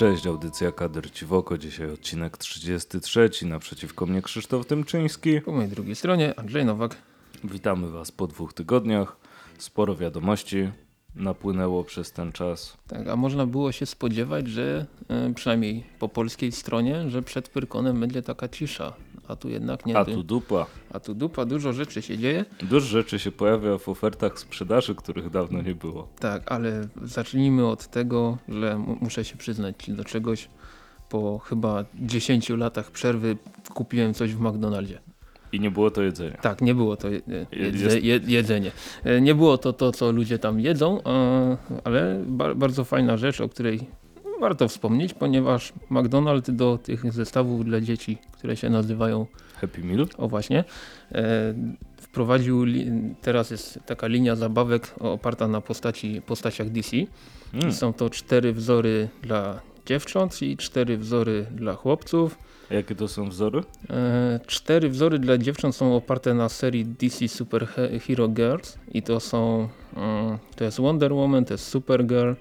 Cześć, audycja Kader Ciwoko. Dzisiaj odcinek 33. Naprzeciwko mnie Krzysztof Tymczyński. Po mojej drugiej stronie Andrzej Nowak. Witamy Was po dwóch tygodniach. Sporo wiadomości napłynęło przez ten czas. Tak, a można było się spodziewać, że e, przynajmniej po polskiej stronie, że przed Pyrkonem będzie taka cisza. A tu jednak nie. A tu dupa. A tu dupa, dużo rzeczy się dzieje. Dużo rzeczy się pojawia w ofertach sprzedaży, których dawno nie było. Tak, ale zacznijmy od tego, że muszę się przyznać do czegoś. Po chyba 10 latach przerwy kupiłem coś w McDonaldzie. I nie było to jedzenie. Tak, nie było to jedze, jedzenie. E, nie było to to, co ludzie tam jedzą, e, ale bardzo fajna rzecz, o której warto wspomnieć, ponieważ McDonald's do tych zestawów dla dzieci, które się nazywają Happy Meal, o właśnie, e, wprowadził, teraz jest taka linia zabawek oparta na postaci, postaciach DC. Mm. Są to cztery wzory dla dziewcząt i cztery wzory dla chłopców. A jakie to są wzory? E, cztery wzory dla dziewcząt są oparte na serii DC Super Hero Girls i to są mm, to jest Wonder Woman, to jest Supergirl,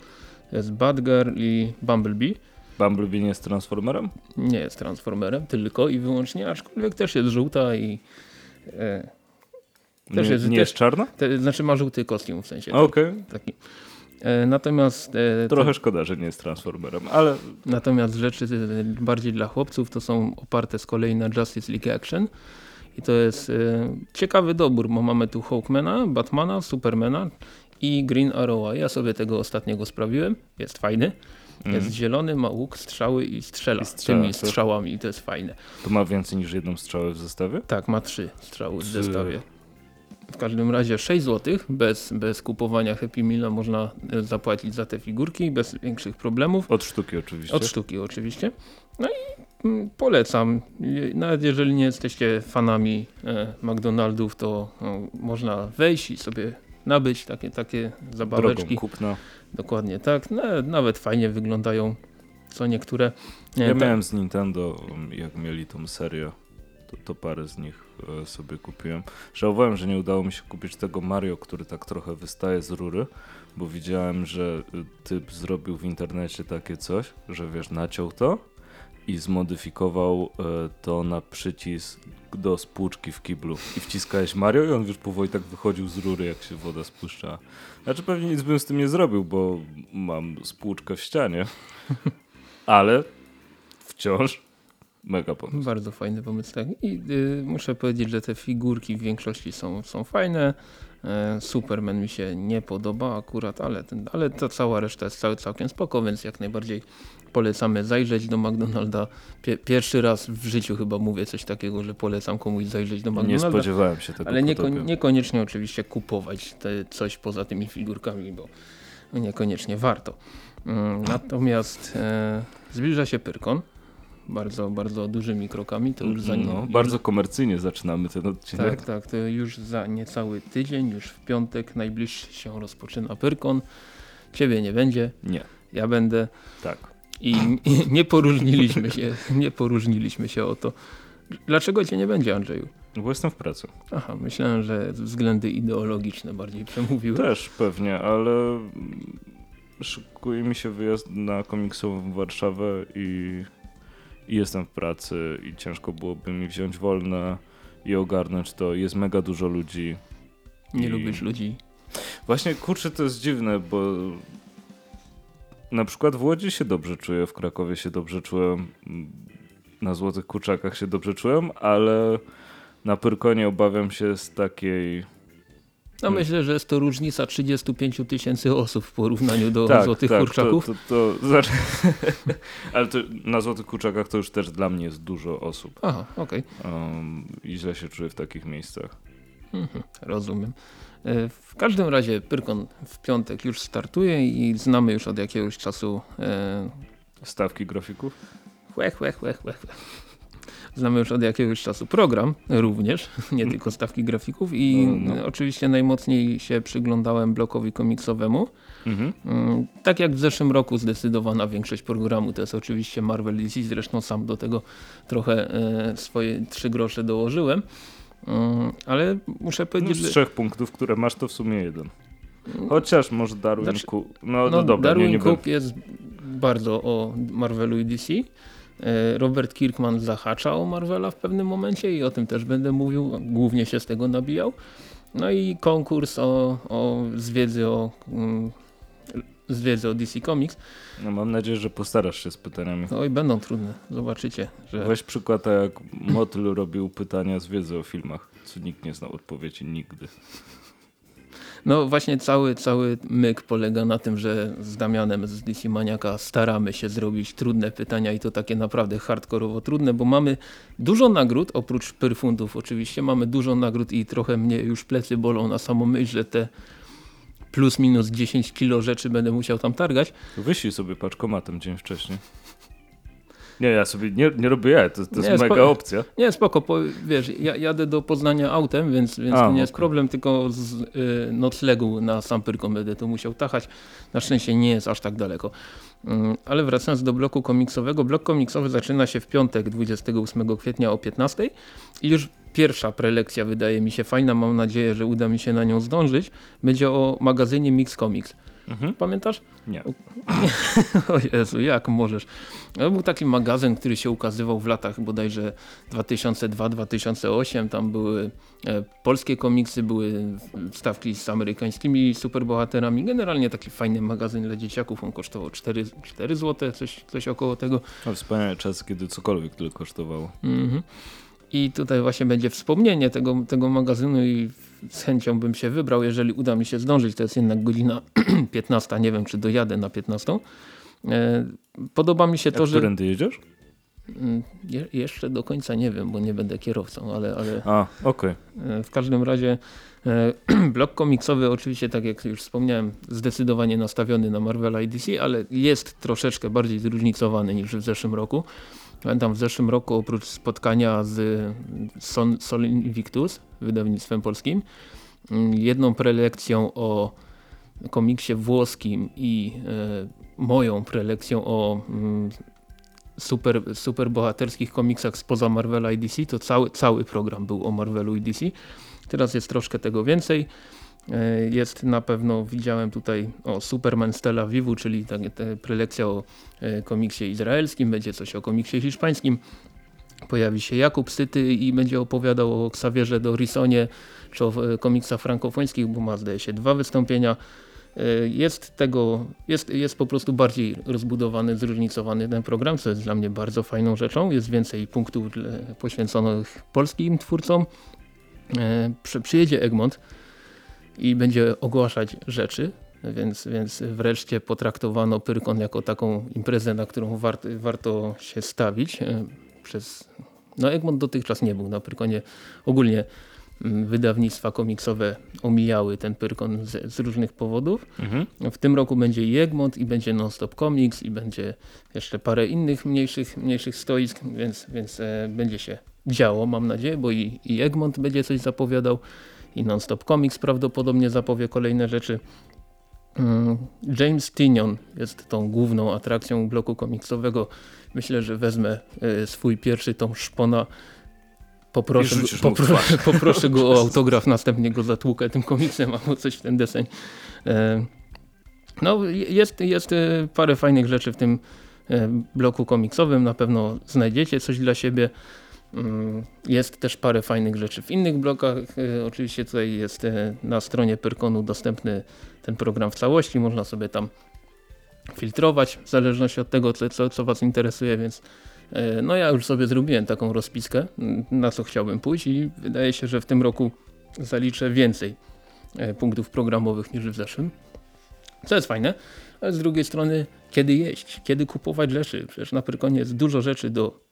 jest Batgirl i Bumblebee. Bumblebee nie jest Transformerem? Nie jest Transformerem, tylko i wyłącznie, aczkolwiek też jest żółta i e, też nie, jest, nie też, jest czarna? Te, znaczy ma żółty kostium w sensie. Okej. Okay. Taki. E, natomiast... E, Trochę szkoda, że nie jest Transformerem, ale... Natomiast rzeczy e, bardziej dla chłopców to są oparte z kolei na Justice League Action. I to jest ciekawy dobór, bo mamy tu Hawkmana, Batmana, Supermana i Green Arrowa. Ja sobie tego ostatniego sprawiłem, jest fajny. Mm. Jest zielony, ma łuk, strzały i strzela, I strzela tymi strzałami i to jest fajne. To ma więcej niż jedną strzałę w zestawie? Tak, ma trzy strzały w zestawie. W każdym razie 6 zł bez, bez kupowania Happy Meal można e, zapłacić za te figurki bez większych problemów. Od sztuki oczywiście. Od sztuki oczywiście. No i mm, polecam. Nawet jeżeli nie jesteście fanami e, McDonaldów, to no, można wejść i sobie nabyć takie, takie zabaweczki. Drogą kupna. Dokładnie tak. No, nawet fajnie wyglądają co niektóre. Ja miałem z Nintendo, jak mieli tą serię to, to parę z nich e, sobie kupiłem. Żałowałem, że nie udało mi się kupić tego Mario, który tak trochę wystaje z rury, bo widziałem, że typ zrobił w internecie takie coś, że wiesz, naciął to i zmodyfikował e, to na przycisk do spłuczki w kiblu. I wciskałeś Mario i on już powoli tak wychodził z rury, jak się woda spuszcza. Znaczy pewnie nic bym z tym nie zrobił, bo mam spłuczkę w ścianie. Ale wciąż Mega pomysł. Bardzo fajny pomysł, tak. I y, muszę powiedzieć, że te figurki w większości są, są fajne. E, Superman mi się nie podoba akurat, ale, ten, ale ta cała reszta jest cały, całkiem spoko, więc jak najbardziej polecamy zajrzeć do McDonalda. Pie, pierwszy raz w życiu chyba mówię coś takiego, że polecam komuś zajrzeć do McDonalda. Nie spodziewałem się tego. Ale nieko, niekoniecznie oczywiście kupować te, coś poza tymi figurkami, bo niekoniecznie warto. Mm, natomiast e, zbliża się Pyrkon bardzo, bardzo dużymi krokami. To już za nie, no, bardzo komercyjnie zaczynamy ten odcinek. Tak, tak, to już za niecały tydzień, już w piątek najbliższy się rozpoczyna Pyrkon. Ciebie nie będzie. Nie. Ja będę. Tak. I, nie poróżniliśmy się, nie poróżniliśmy się o to. Dlaczego cię nie będzie, Andrzeju? Bo jestem w pracy. Aha, myślałem, że względy ideologiczne bardziej przemówiły. Też pewnie, ale szykuje mi się wyjazd na komiksową Warszawę i i jestem w pracy i ciężko byłoby mi wziąć wolne i ogarnąć to. Jest mega dużo ludzi. Nie i... lubisz ludzi? Właśnie, kurczę, to jest dziwne, bo na przykład w Łodzi się dobrze czuję, w Krakowie się dobrze czułem, na Złotych Kurczakach się dobrze czułem, ale na Pyrkonie obawiam się z takiej no hmm. myślę, że jest to różnica 35 tysięcy osób w porównaniu do tak, Złotych tak, Kurczaków. To, to, to znaczy, ale to, na Złotych Kurczakach to już też dla mnie jest dużo osób. Aha, okej. Okay. Um, I źle się czuję w takich miejscach. Mhm, rozumiem. E, w każdym razie Pyrkon w piątek już startuje i znamy już od jakiegoś czasu... E... Stawki grafików? Łech, łech, łech, łech. Znamy już od jakiegoś czasu program również, nie tylko stawki grafików i no, no. oczywiście najmocniej się przyglądałem blokowi komiksowemu. Mhm. Mm, tak jak w zeszłym roku zdecydowana większość programu to jest oczywiście Marvel DC, zresztą sam do tego trochę e, swoje trzy grosze dołożyłem. Mm, ale muszę powiedzieć, no z trzech punktów, które masz to w sumie jeden. Chociaż może Darwin znaczy, Cook. No, no, no dobra, Darwin nie, nie Cook jest bardzo o Marvelu i DC. E, Robert Kirkman zahacza o Marvela w pewnym momencie i o tym też będę mówił, głównie się z tego nabijał. No i konkurs o, o z wiedzy o mm, z wiedzy o DC Comics. No mam nadzieję, że postarasz się z pytaniami. Oj, będą trudne, zobaczycie. Że... Weź przykład, jak Motyl robił pytania z wiedzy o filmach, co nikt nie znał odpowiedzi nigdy. No właśnie cały, cały myk polega na tym, że z Damianem z DC Maniaka staramy się zrobić trudne pytania i to takie naprawdę hardkorowo trudne, bo mamy dużo nagród, oprócz perfundów oczywiście, mamy dużo nagród i trochę mnie już plecy bolą na samą myśl, że te plus minus 10 kilo rzeczy będę musiał tam targać. Wyślij sobie paczkomatem dzień wcześniej. Nie, ja sobie nie, nie robię to, to jest mega opcja. Nie, spoko, po, wiesz, ja jadę do Poznania autem, więc, więc A, to nie jest problem, tylko z y, noclegu na Sampyrką będę to musiał tachać. Na szczęście nie jest aż tak daleko. Mm, ale wracając do bloku komiksowego, blok komiksowy zaczyna się w piątek 28 kwietnia o 15 i już pierwsza prelekcja wydaje mi się fajna, mam nadzieję, że uda mi się na nią zdążyć. Będzie o magazynie Mix Comics. Mhm. Pamiętasz? Nie. o Jezu, jak możesz. To był taki magazyn, który się ukazywał w latach bodajże 2002-2008. Tam były e, polskie komiksy, były stawki z amerykańskimi superbohaterami. Generalnie taki fajny magazyn dla dzieciaków. On kosztował 4, 4 zł, coś, coś około tego. No, wspaniały czas, kiedy cokolwiek tyle kosztowało. Mhm. I tutaj właśnie będzie wspomnienie tego, tego magazynu i z chęcią bym się wybrał, jeżeli uda mi się zdążyć. To jest jednak godzina 15, nie wiem czy dojadę na 15. E, podoba mi się to, że... Którędy jedziesz? Mm, je jeszcze do końca nie wiem, bo nie będę kierowcą, ale... ale A, okej. Okay. E, w każdym razie e, blok komiksowy oczywiście, tak jak już wspomniałem, zdecydowanie nastawiony na Marvela i DC, ale jest troszeczkę bardziej zróżnicowany niż w zeszłym roku. Pamiętam w zeszłym roku oprócz spotkania z Son, Sol Invictus, wydawnictwem polskim, mm, jedną prelekcją o komiksie włoskim i e, moją prelekcją o mm, super, super bohaterskich komiksach spoza Marvela i DC, to cały, cały program był o Marvelu i DC. Teraz jest troszkę tego więcej. E, jest na pewno, widziałem tutaj o Superman Stella Vivu, czyli ta, ta prelekcja o e, komiksie izraelskim, będzie coś o komiksie hiszpańskim. Pojawi się Jakub Syty i będzie opowiadał o Xavierze Dorisonie, czy o e, komiksach frankofońskich, bo ma zdaje się dwa wystąpienia. Jest tego, jest, jest po prostu bardziej rozbudowany, zróżnicowany ten program, co jest dla mnie bardzo fajną rzeczą. Jest więcej punktów poświęconych polskim twórcom. Przyjedzie Egmont, i będzie ogłaszać rzeczy, więc, więc wreszcie potraktowano Pyrkon jako taką imprezę, na którą wart, warto się stawić. E, przez, no Egmont dotychczas nie był na Pyrkonie. Ogólnie mm, wydawnictwa komiksowe omijały ten Pyrkon z, z różnych powodów. Mhm. W tym roku będzie i Egmont i będzie Nonstop Comics i będzie jeszcze parę innych mniejszych, mniejszych stoisk, więc, więc e, będzie się działo mam nadzieję, bo i, i Egmont będzie coś zapowiadał i Non-Stop Comics prawdopodobnie zapowie kolejne rzeczy. Mm, James Tinion jest tą główną atrakcją bloku komiksowego. Myślę, że wezmę e, swój pierwszy tom szpona. Poproszę, poproszę, poproszę go o autograf, następnie go zatłukę tym komiksem albo coś w ten deseń. E, no, jest, jest e, parę fajnych rzeczy w tym bloku komiksowym. Na pewno znajdziecie coś dla siebie. Mm, jest też parę fajnych rzeczy w innych blokach. E, oczywiście tutaj jest e, na stronie Pyrkonu dostępny ten program w całości. Można sobie tam filtrować w zależności od tego, co, co Was interesuje, więc e, no ja już sobie zrobiłem taką rozpiskę, na co chciałbym pójść i wydaje się, że w tym roku zaliczę więcej punktów programowych niż w zeszłym. Co jest fajne, ale z drugiej strony kiedy jeść, kiedy kupować rzeczy. Przecież na Pyrkonie jest dużo rzeczy do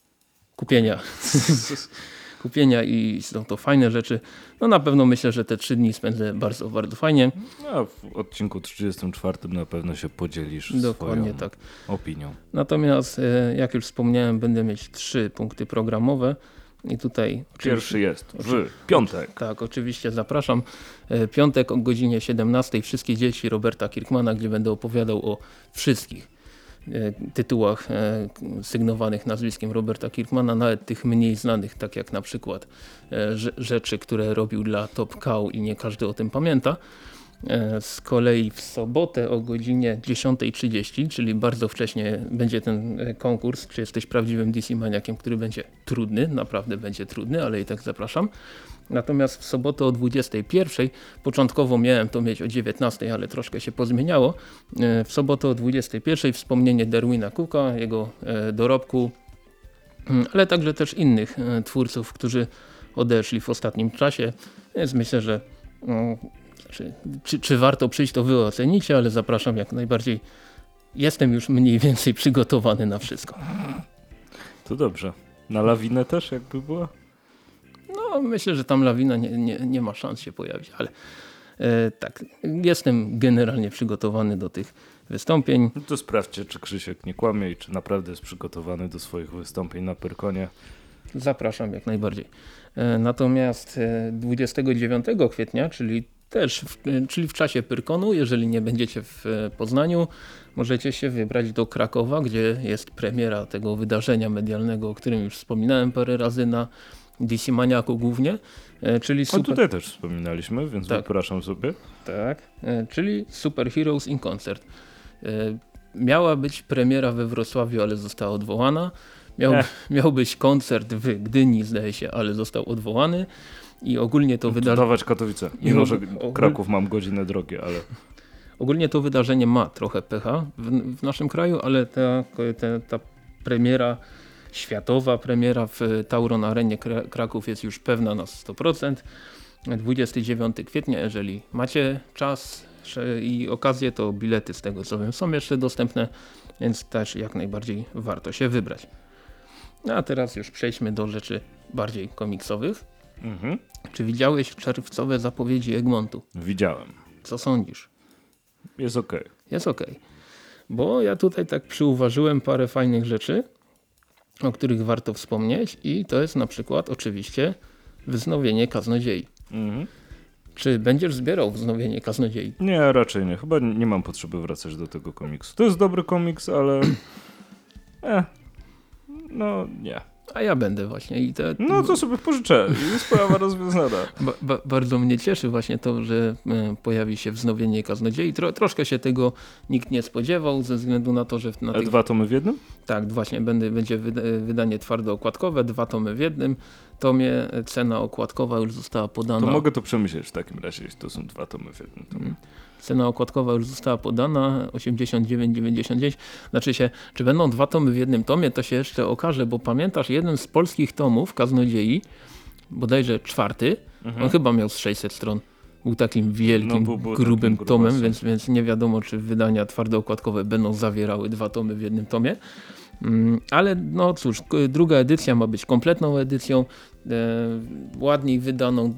kupienia. kupienia i są to fajne rzeczy. No na pewno myślę, że te trzy dni spędzę bardzo, bardzo fajnie. No, w odcinku 34 na pewno się podzielisz Dokładnie tak. opinią. Natomiast e, jak już wspomniałem, będę mieć trzy punkty programowe. I tutaj Pierwszy jest w piątek. Tak, oczywiście zapraszam. E, piątek o godzinie 17 wszystkie dzieci Roberta Kirkmana, gdzie będę opowiadał o wszystkich tytułach e, sygnowanych nazwiskiem Roberta Kirkmana, nawet tych mniej znanych, tak jak na przykład e, rzeczy, które robił dla Top Cow i nie każdy o tym pamięta. E, z kolei w sobotę o godzinie 10.30, czyli bardzo wcześnie będzie ten e, konkurs, czy jesteś prawdziwym DC maniakiem, który będzie trudny, naprawdę będzie trudny, ale i tak zapraszam. Natomiast w sobotę o 21.00, początkowo miałem to mieć o 19.00, ale troszkę się pozmieniało. E, w sobotę o 21.00 wspomnienie Derwina Cooka, jego dorobku, mm, ale także też innych twórców, którzy odeszli w ostatnim czasie. Więc myślę, że no, czy, czy, czy warto przyjść, to wy ocenicie, ale zapraszam jak najbardziej. Jestem już mniej więcej przygotowany na wszystko. To dobrze. Na lawinę też jakby była? No myślę, że tam lawina nie, nie, nie ma szans się pojawić, ale e, tak, jestem generalnie przygotowany do tych wystąpień. No to sprawdźcie, czy Krzysiek nie kłamie i czy naprawdę jest przygotowany do swoich wystąpień na Pyrkonie. Zapraszam jak najbardziej. E, natomiast 29 e, kwietnia, czyli też, w, czyli w czasie Pyrkonu, jeżeli nie będziecie w e, Poznaniu, możecie się wybrać do Krakowa, gdzie jest premiera tego wydarzenia medialnego, o którym już wspominałem parę razy na DC Maniaku głównie. E, czyli super... A tutaj też wspominaliśmy, więc tak. wypraszam sobie. Tak, e, czyli Super Heroes in Concert. Miała być premiera we Wrocławiu, ale została odwołana. Miał, miał być koncert w Gdyni, zdaje się, ale został odwołany. I ogólnie to wydarzenie... Dawać Katowice, mimo że Kraków mam godzinę drogie, ale... Ogólnie to wydarzenie ma trochę pecha w, w naszym kraju, ale ta, ta, ta premiera, światowa premiera w Tauron Arenie Kraków jest już pewna na 100%. 29 kwietnia, jeżeli macie czas i okazję, to bilety z tego co wiem są jeszcze dostępne, więc też jak najbardziej warto się wybrać. No a teraz już przejdźmy do rzeczy bardziej komiksowych. Mhm. Czy widziałeś czerwcowe zapowiedzi Egmontu? Widziałem. Co sądzisz? Jest ok. Jest ok. Bo ja tutaj tak przyuważyłem parę fajnych rzeczy, o których warto wspomnieć i to jest na przykład oczywiście wznowienie Kaznodziei. Mhm. Czy będziesz zbierał wznowienie Kaznodziei? Nie, raczej nie. Chyba nie mam potrzeby wracać do tego komiksu. To jest dobry komiks, ale... eh, no nie. A ja będę właśnie. I te, no to sobie pożyczę. Jest sprawa rozwiązana. Ba, ba, bardzo mnie cieszy właśnie to, że e, pojawi się wznowienie Kaznodziei. Tro, troszkę się tego nikt nie spodziewał ze względu na to, że... Na tych... Dwa tomy w jednym? Tak, właśnie będę, będzie wydanie twardo okładkowe, dwa tomy w jednym tomie. Cena okładkowa już została podana. To mogę to przemyśleć w takim razie, jeśli to są dwa tomy w jednym tomie. Cena okładkowa już została podana 89,99. Znaczy się, czy będą dwa tomy w jednym tomie, to się jeszcze okaże, bo pamiętasz, jeden z polskich tomów Kaznodziei, bodajże czwarty, mhm. on chyba miał z 600 stron. Był takim wielkim, no, był, grubym takim tomem, więc, więc nie wiadomo, czy wydania twardookładkowe będą zawierały dwa tomy w jednym tomie. Mm, ale no cóż, druga edycja ma być kompletną edycją, ładniej wydaną,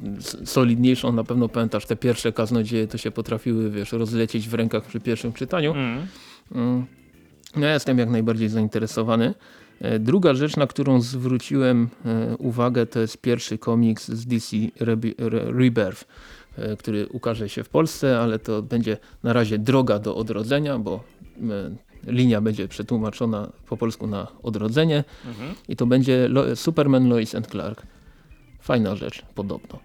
solidniejszą. Na pewno pamiętasz, te pierwsze kaznodzieje to się potrafiły wiesz, rozlecieć w rękach przy pierwszym czytaniu. Mm. Mm. No, ja jestem jak najbardziej zainteresowany. E, druga rzecz, na którą zwróciłem e, uwagę, to jest pierwszy komiks z DC Rebirth, e, który ukaże się w Polsce, ale to będzie na razie droga do odrodzenia, bo linia będzie przetłumaczona po polsku na odrodzenie mhm. i to będzie Superman, Lois and Clark. Fajna rzecz, podobno.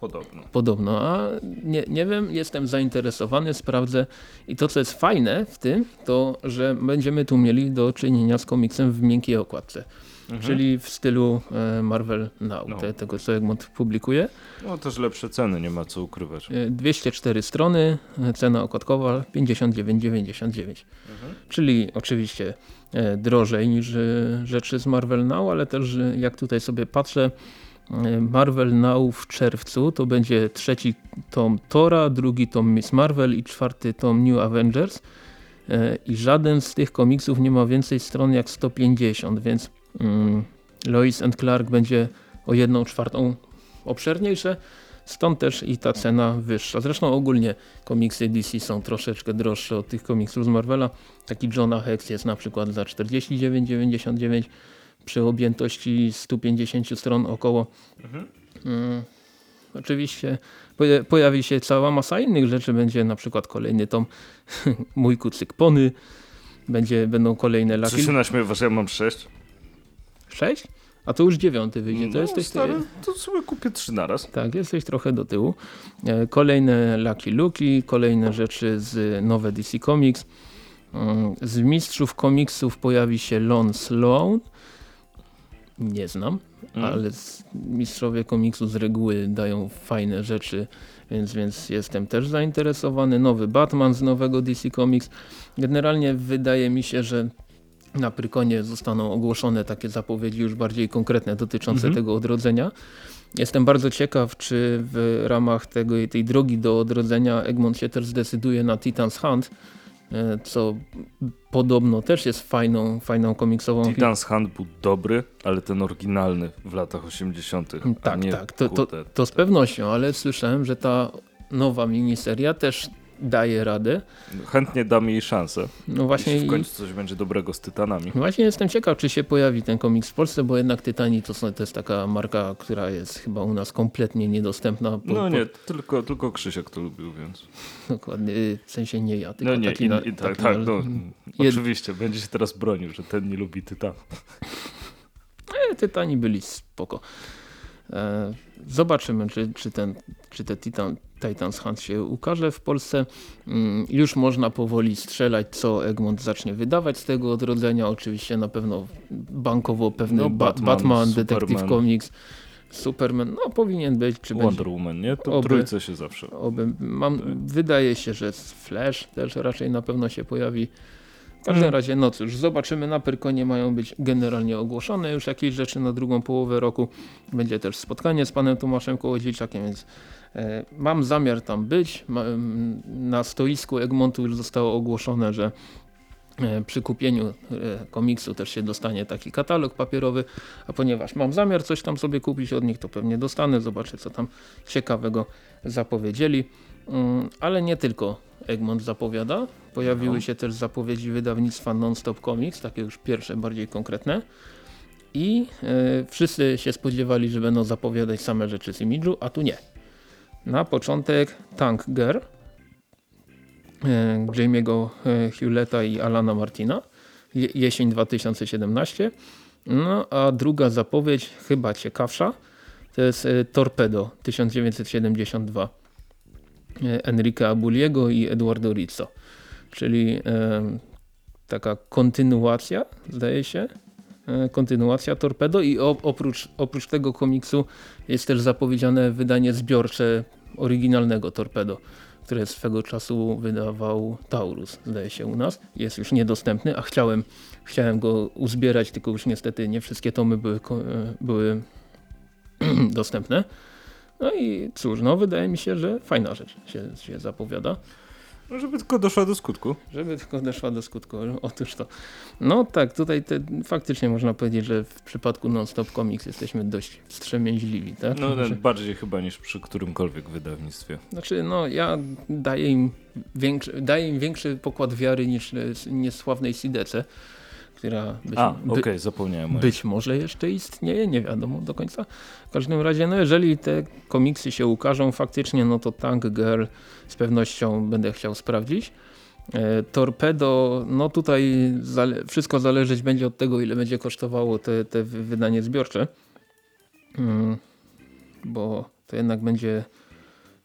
Podobno. Podobno, a nie, nie wiem, jestem zainteresowany, sprawdzę. I to, co jest fajne w tym, to, że będziemy tu mieli do czynienia z komiksem w miękkiej okładce. Mhm. Czyli w stylu e, Marvel Now, no. te, tego co Egmont publikuje. No też lepsze ceny, nie ma co ukrywać. 204 e, strony, e, cena okładkowa 59,99. Mhm. Czyli oczywiście drożej niż rzeczy z Marvel Now, ale też jak tutaj sobie patrzę, Marvel Now w czerwcu to będzie trzeci tom Tora, drugi tom Miss Marvel i czwarty tom New Avengers. I żaden z tych komiksów nie ma więcej stron jak 150, więc Mm, Lois and Clark będzie o jedną czwartą obszerniejsze, stąd też i ta cena wyższa. Zresztą ogólnie komiksy DC są troszeczkę droższe od tych komiksów z Marvela. Taki Johna Hex jest na przykład za 49,99 przy objętości 150 stron około. Mhm. Hmm. Oczywiście pojawi się cała masa innych rzeczy. Będzie na przykład kolejny tom Mój kucyk pony. Będzie, będą kolejne laki. Co się naśmiewasz, ja mam 6? 6? A to już dziewiąty wyjdzie. To no, jesteś stary, to sobie kupię trzy naraz. Tak, jesteś trochę do tyłu. E, kolejne Lucky Luki, kolejne rzeczy z nowe DC Comics. Mm, z mistrzów komiksów pojawi się Lon Sloan. Nie znam, mm. ale mistrzowie komiksu z reguły dają fajne rzeczy, więc, więc jestem też zainteresowany. Nowy Batman z nowego DC Comics. Generalnie wydaje mi się, że na Prykonie zostaną ogłoszone takie zapowiedzi już bardziej konkretne dotyczące mhm. tego odrodzenia. Jestem bardzo ciekaw, czy w ramach tego, tej drogi do odrodzenia Egmont się też zdecyduje na Titan's Hunt, co podobno też jest fajną, fajną komiksową... Titan's Hunt był dobry, ale ten oryginalny w latach 80. Tak, tak, to, to, to z pewnością, ale słyszałem, że ta nowa miniseria też daje radę. Chętnie dam jej szansę. No właśnie w końcu coś będzie dobrego z Tytanami. Właśnie jestem ciekaw, czy się pojawi ten komiks w Polsce, bo jednak Tytani to, są, to jest taka marka, która jest chyba u nas kompletnie niedostępna. Po, no nie, po... tylko, tylko Krzysiek to lubił, więc. Dokładnie, w sensie nie ja, tylko no nie, taki, na, tak, taki tak, no, jed... Oczywiście, będzie się teraz bronił, że ten nie lubi Tytan. E, tytani byli spoko. E, zobaczymy, czy, czy, ten, czy te Titan, Titans Hunt się ukaże w Polsce. Mm, już można powoli strzelać, co Egmont zacznie wydawać z tego odrodzenia. Oczywiście na pewno bankowo pewny no, Batman, Batman Detective Comics. Superman, no powinien być. Czy Wonder będzie, Woman, nie? To oby, trójce się zawsze. Oby, mam, tak. Wydaje się, że Flash też raczej na pewno się pojawi. W każdym hmm. razie, no cóż, zobaczymy. Na Pyrkonie mają być generalnie ogłoszone już jakieś rzeczy na drugą połowę roku. Będzie też spotkanie z panem Tomaszem Kołodziejczakiem, więc mam zamiar tam być. Na stoisku Egmontu już zostało ogłoszone, że e, przy kupieniu e, komiksu też się dostanie taki katalog papierowy, a ponieważ mam zamiar coś tam sobie kupić od nich, to pewnie dostanę, zobaczę co tam ciekawego zapowiedzieli. Mm, ale nie tylko Egmont zapowiada. Pojawiły no. się też zapowiedzi wydawnictwa Non-Stop Comics, takie już pierwsze, bardziej konkretne. I e, wszyscy się spodziewali, że będą zapowiadać same rzeczy z imidżu, a tu nie. Na początek Tank Girl e, Jamie'ego e, Hewletta i Alana Martina je, jesień 2017. No a druga zapowiedź, chyba ciekawsza, to jest e, Torpedo 1972 E, Enrique Abuliego i Eduardo Rizzo. Czyli taka kontynuacja, zdaje się, kontynuacja Torpedo i oprócz, oprócz tego komiksu jest też zapowiedziane wydanie zbiorcze oryginalnego Torpedo, które swego czasu wydawał Taurus, zdaje się u nas. Jest już niedostępny, a chciałem, chciałem go uzbierać, tylko już niestety nie wszystkie tomy były, były dostępne. No i cóż, no wydaje mi się, że fajna rzecz się, się zapowiada. No, żeby tylko doszła do skutku. Żeby tylko doszła do skutku, otóż to. No tak, tutaj te, faktycznie można powiedzieć, że w przypadku Non-Stop Comics jesteśmy dość wstrzemięźliwi, tak? No znaczy, bardziej chyba niż przy którymkolwiek wydawnictwie. Znaczy, no ja daję im większy, daję im większy pokład wiary niż niesławnej Sidece która być, A, okej, okay, zapomniałem. Być może jeszcze istnieje, nie wiadomo do końca. W każdym razie, no jeżeli te komiksy się ukażą faktycznie, no to Tank Girl z pewnością będę chciał sprawdzić. E, Torpedo, no tutaj zale wszystko zależeć będzie od tego, ile będzie kosztowało te, te wydanie zbiorcze. Hmm, bo to jednak będzie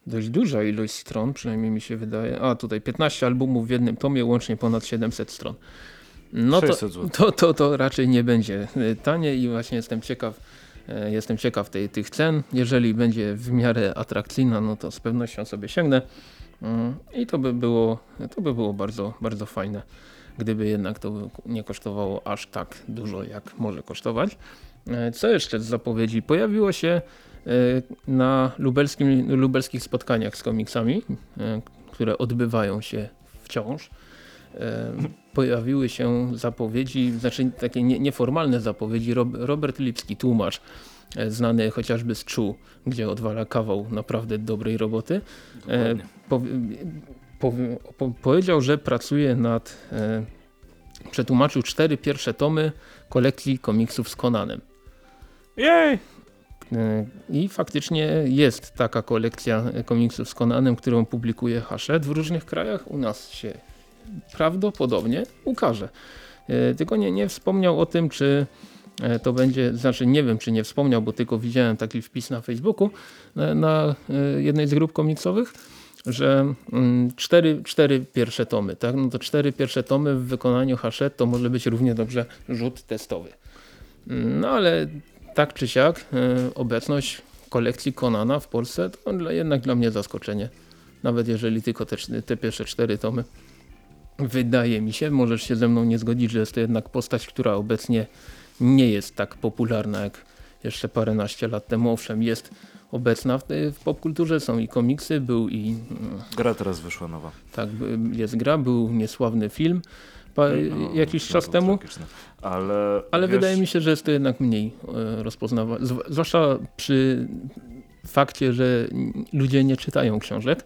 dość duża ilość stron, przynajmniej mi się wydaje. A tutaj 15 albumów w jednym tomie, łącznie ponad 700 stron. No to, to, to, to raczej nie będzie e, tanie i właśnie jestem ciekaw, e, jestem ciekaw tej, tych cen. Jeżeli będzie w miarę atrakcyjna, no to z pewnością sobie sięgnę. Mm, I to by było, to by było bardzo, bardzo fajne, gdyby jednak to nie kosztowało aż tak dużo, jak może kosztować. E, co jeszcze z zapowiedzi? Pojawiło się na lubelskim, lubelskich spotkaniach z komiksami, które odbywają się wciąż pojawiły się zapowiedzi, znaczy takie nieformalne zapowiedzi. Robert Lipski, tłumacz, e, znany chociażby z Czu, gdzie odwala kawał naprawdę dobrej roboty, e, po, po, po, powiedział, że pracuje nad, e, przetłumaczył cztery pierwsze tomy kolekcji komiksów z Conanem. Jej! I faktycznie jest taka kolekcja komiksów z Conanem, którą publikuje Hachette w różnych krajach. U nas się prawdopodobnie ukaże. E, tylko nie, nie wspomniał o tym, czy e, to będzie, znaczy nie wiem czy nie wspomniał, bo tylko widziałem taki wpis na Facebooku na, na jednej z grup komiksowych, że mm, cztery, cztery pierwsze tomy, tak? No to cztery pierwsze tomy w wykonaniu Hachette to może być równie dobrze rzut testowy. Mm, no ale tak czy siak obecność kolekcji Konana w Polsce to jednak dla mnie zaskoczenie. Nawet jeżeli tylko te, te pierwsze cztery tomy. Wydaje mi się, możesz się ze mną nie zgodzić, że jest to jednak postać, która obecnie nie jest tak popularna jak jeszcze paręnaście lat temu. Owszem, jest obecna w, w popkulturze, są i komiksy, był i... Mm, gra teraz wyszła nowa. Tak, jest gra, był niesławny film pa, no, jakiś czas temu. Ale, ale wiesz... wydaje mi się, że jest to jednak mniej e, rozpoznawane. Zwłaszcza przy fakcie, że ludzie nie czytają książek.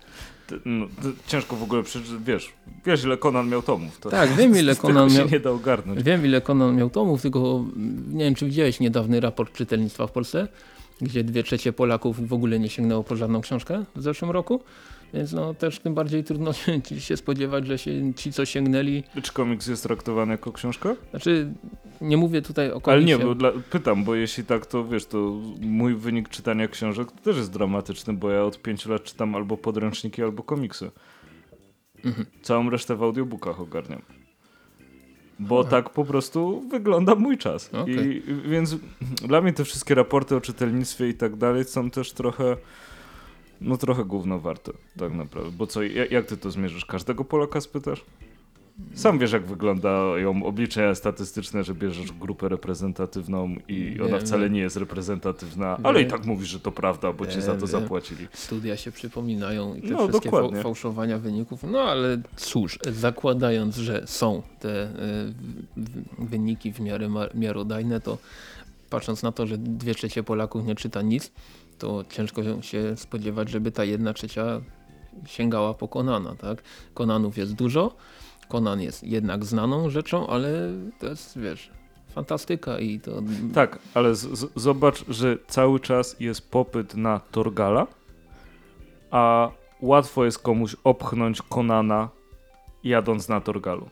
No, ciężko w ogóle przeczytać, wiesz, wiesz ile Conan miał tomów. To tak, wiem ile Conan miał. nie da ogarnąć. Wiem ile Conan miał tomów, tylko nie wiem czy widziałeś niedawny raport czytelnictwa w Polsce, gdzie dwie trzecie Polaków w ogóle nie sięgnęło po żadną książkę w zeszłym roku. Więc no też tym bardziej trudno się spodziewać, że się, ci co sięgnęli... Czy komiks jest traktowany jako książka? Znaczy nie mówię tutaj o komiksie. Ale nie, bo dla, pytam, bo jeśli tak to wiesz, to mój wynik czytania książek też jest dramatyczny, bo ja od pięciu lat czytam albo podręczniki, albo komiksy. Mhm. Całą resztę w audiobookach ogarniam. Bo Aha. tak po prostu wygląda mój czas. Okay. I, więc dla mnie te wszystkie raporty o czytelnictwie i tak dalej są też trochę no trochę gówno warte, tak naprawdę. Bo co, jak, jak ty to zmierzysz? Każdego Polaka spytasz? Sam wiesz, jak wyglądają obliczenia statystyczne, że bierzesz grupę reprezentatywną i ona wcale nie jest reprezentatywna, ale i tak mówisz, że to prawda, bo ci za to zapłacili. Studia się przypominają i te no, wszystkie dokładnie. fałszowania wyników. No ale cóż, zakładając, że są te y, wyniki w miarę miarodajne, to patrząc na to, że dwie trzecie Polaków nie czyta nic, to ciężko się spodziewać, żeby ta jedna trzecia sięgała po Konana. Tak? Konanów jest dużo, Konan jest jednak znaną rzeczą, ale to jest, wiesz, fantastyka i to... Tak, ale zobacz, że cały czas jest popyt na Torgala, a łatwo jest komuś opchnąć Konana jadąc na Torgalu.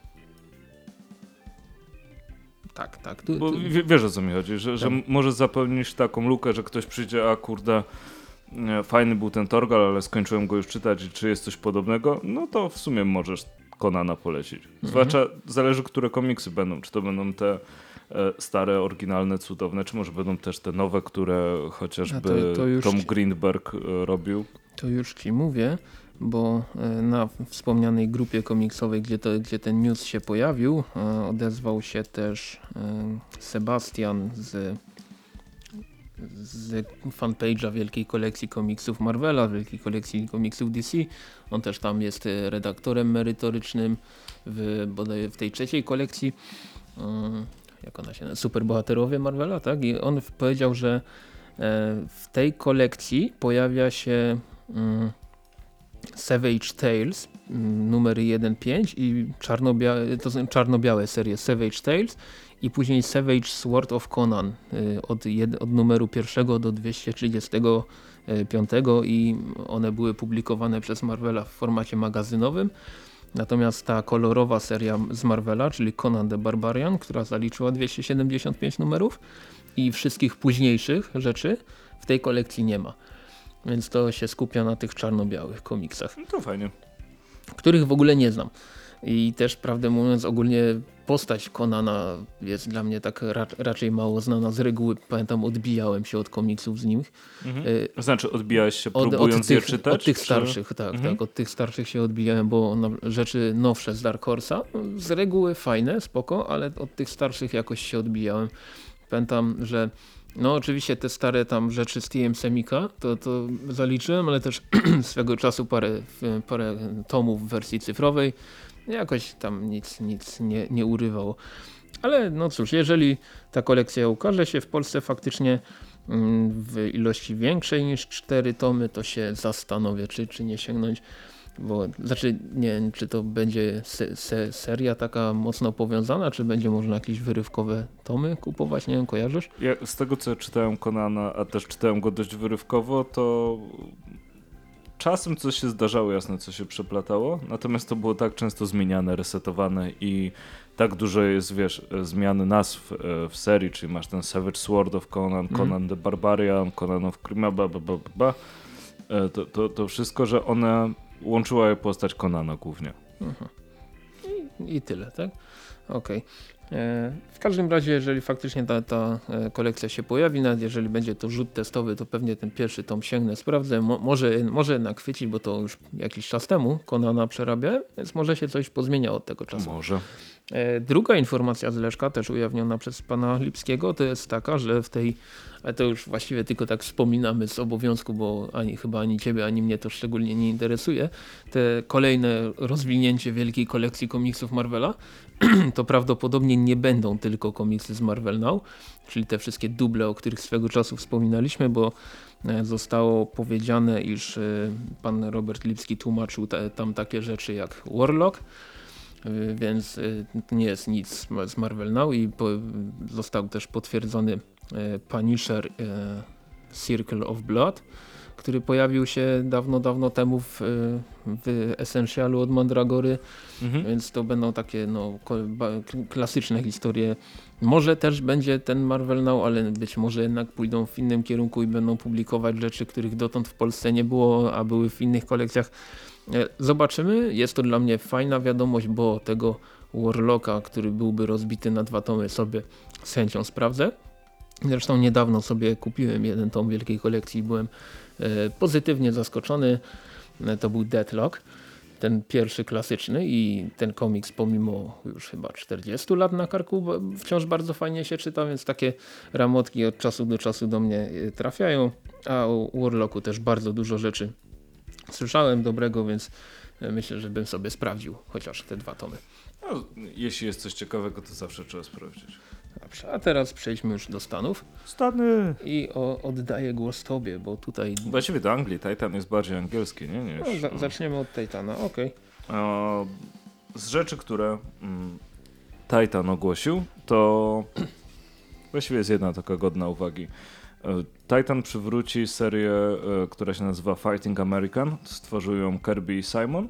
Tak, tak. Tu. Bo wiesz o co mi chodzi, że, tak. że może zapełnić taką lukę, że ktoś przyjdzie, a kurde, fajny był ten Torgal, ale skończyłem go już czytać czy jest coś podobnego, no to w sumie możesz Konana polecić. Mhm. Zwłaszcza zależy, które komiksy będą. Czy to będą te e, stare, oryginalne, cudowne, czy może będą też te nowe, które chociażby to, to Tom Greenberg e, robił. To już ci mówię, bo e, na wspomnianej grupie komiksowej, gdzie, to, gdzie ten news się pojawił, odezwał się też Sebastian z z fanpage'a wielkiej kolekcji komiksów Marvela, wielkiej kolekcji komiksów DC. On też tam jest e, redaktorem merytorycznym w, bodaj w tej trzeciej kolekcji. Jak ona się nazywa? Superbohaterowie Marvela, tak? I on powiedział, że e, w tej kolekcji pojawia się um, Savage Tales um, numery 1-5 i czarno-białe, to są czarno-białe serie Savage Tales i później Savage Sword of Conan y, od, jed, od numeru pierwszego do 235 i one były publikowane przez Marvela w formacie magazynowym. Natomiast ta kolorowa seria z Marvela, czyli Conan the Barbarian, która zaliczyła 275 numerów i wszystkich późniejszych rzeczy w tej kolekcji nie ma. Więc to się skupia na tych czarno-białych komiksach. No to fajnie. Których w ogóle nie znam. I też prawdę mówiąc ogólnie postać Konana jest dla mnie tak ra raczej mało znana. Z reguły pamiętam odbijałem się od komiksów z nim. Mhm. Y znaczy odbijałeś się próbując od, od tych, je czytać? Od tych czy... starszych, tak, mhm. tak. Od tych starszych się odbijałem, bo rzeczy nowsze z Dark Horse'a z reguły fajne, spoko, ale od tych starszych jakoś się odbijałem. Pamiętam, że no oczywiście te stare tam rzeczy z TM Semika to, to zaliczyłem, ale też swego czasu parę, parę tomów w wersji cyfrowej jakoś tam nic, nic nie, nie urywało. Ale no cóż, jeżeli ta kolekcja ukaże się w Polsce faktycznie mm, w ilości większej niż 4 tomy, to się zastanowię, czy, czy nie sięgnąć. Bo, znaczy, nie wiem, czy to będzie se, se, seria taka mocno powiązana, czy będzie można jakieś wyrywkowe tomy kupować, nie wiem, kojarzysz? Ja, z tego co czytałem Konana, a też czytałem go dość wyrywkowo, to czasem coś się zdarzało, jasne, co się przeplatało, natomiast to było tak często zmieniane, resetowane i tak dużo jest, wiesz, zmiany nazw e, w serii, czyli masz ten Savage Sword of Conan, mm. Conan the Barbarian, Conan of Crima, bla, bla, bla, bla. E, to, to, to wszystko, że one łączyła postać Conana głównie. Mhm. I, I, tyle, tak? Okej. Okay. E, w każdym razie, jeżeli faktycznie ta, ta kolekcja się pojawi, nawet jeżeli będzie to rzut testowy, to pewnie ten pierwszy tom sięgnę, sprawdzę. Mo może, może jednak chwycić, bo to już jakiś czas temu Konana przerabia, więc może się coś pozmienia od tego czasu. Może. E, druga informacja z Leszka, też ujawniona przez pana Lipskiego, to jest taka, że w tej, ale to już właściwie tylko tak wspominamy z obowiązku, bo ani chyba ani ciebie, ani mnie to szczególnie nie interesuje, te kolejne rozwinięcie wielkiej kolekcji komiksów Marvela, to prawdopodobnie nie będą tylko komiksy z Marvel Now, czyli te wszystkie duble, o których swego czasu wspominaliśmy, bo e, zostało powiedziane, iż e, pan Robert Lipski tłumaczył tam takie rzeczy jak Warlock, Y, więc nie jest nic z Marvel Now i został też potwierdzony Punisher Circle of Blood, który pojawił się dawno, dawno temu w, w Essentialu od Mandragory, mhm. więc to będą takie no, klasyczne historie. Może też będzie ten Marvel Now, ale być może jednak pójdą w innym kierunku i będą publikować rzeczy, których dotąd w Polsce nie było, a były w innych kolekcjach E, zobaczymy. Jest to dla mnie fajna wiadomość, bo tego Warlocka, który byłby rozbity na dwa tomy sobie z chęcią sprawdzę. Zresztą niedawno sobie kupiłem jeden tom wielkiej kolekcji i byłem pozytywnie zaskoczony. E, to był Deadlock, ten pierwszy klasyczny i ten komiks pomimo już chyba 40 lat na karku wciąż bardzo fajnie się czyta, więc takie ramotki od czasu do czasu do mnie trafiają. A o Warlocku też bardzo dużo rzeczy słyszałem dobrego, więc e, myślę, że bym sobie sprawdził chociaż te dwa tomy. No, jeśli jest coś ciekawego, to zawsze trzeba sprawdzić. Dobrze, a teraz przejdźmy już do Stanów. Stany! I o, oddaję głos tobie, bo tutaj... Właściwie do Anglii, Titan jest bardziej angielski, nie? Niż, no, za zaczniemy od Titana, okej. Okay. Z rzeczy, które mm, Titan ogłosił, to właściwie jest jedna taka godna uwagi. E, Titan przywróci serię, e, która się nazywa Fighting American. Stworzył ją Kirby i Simon.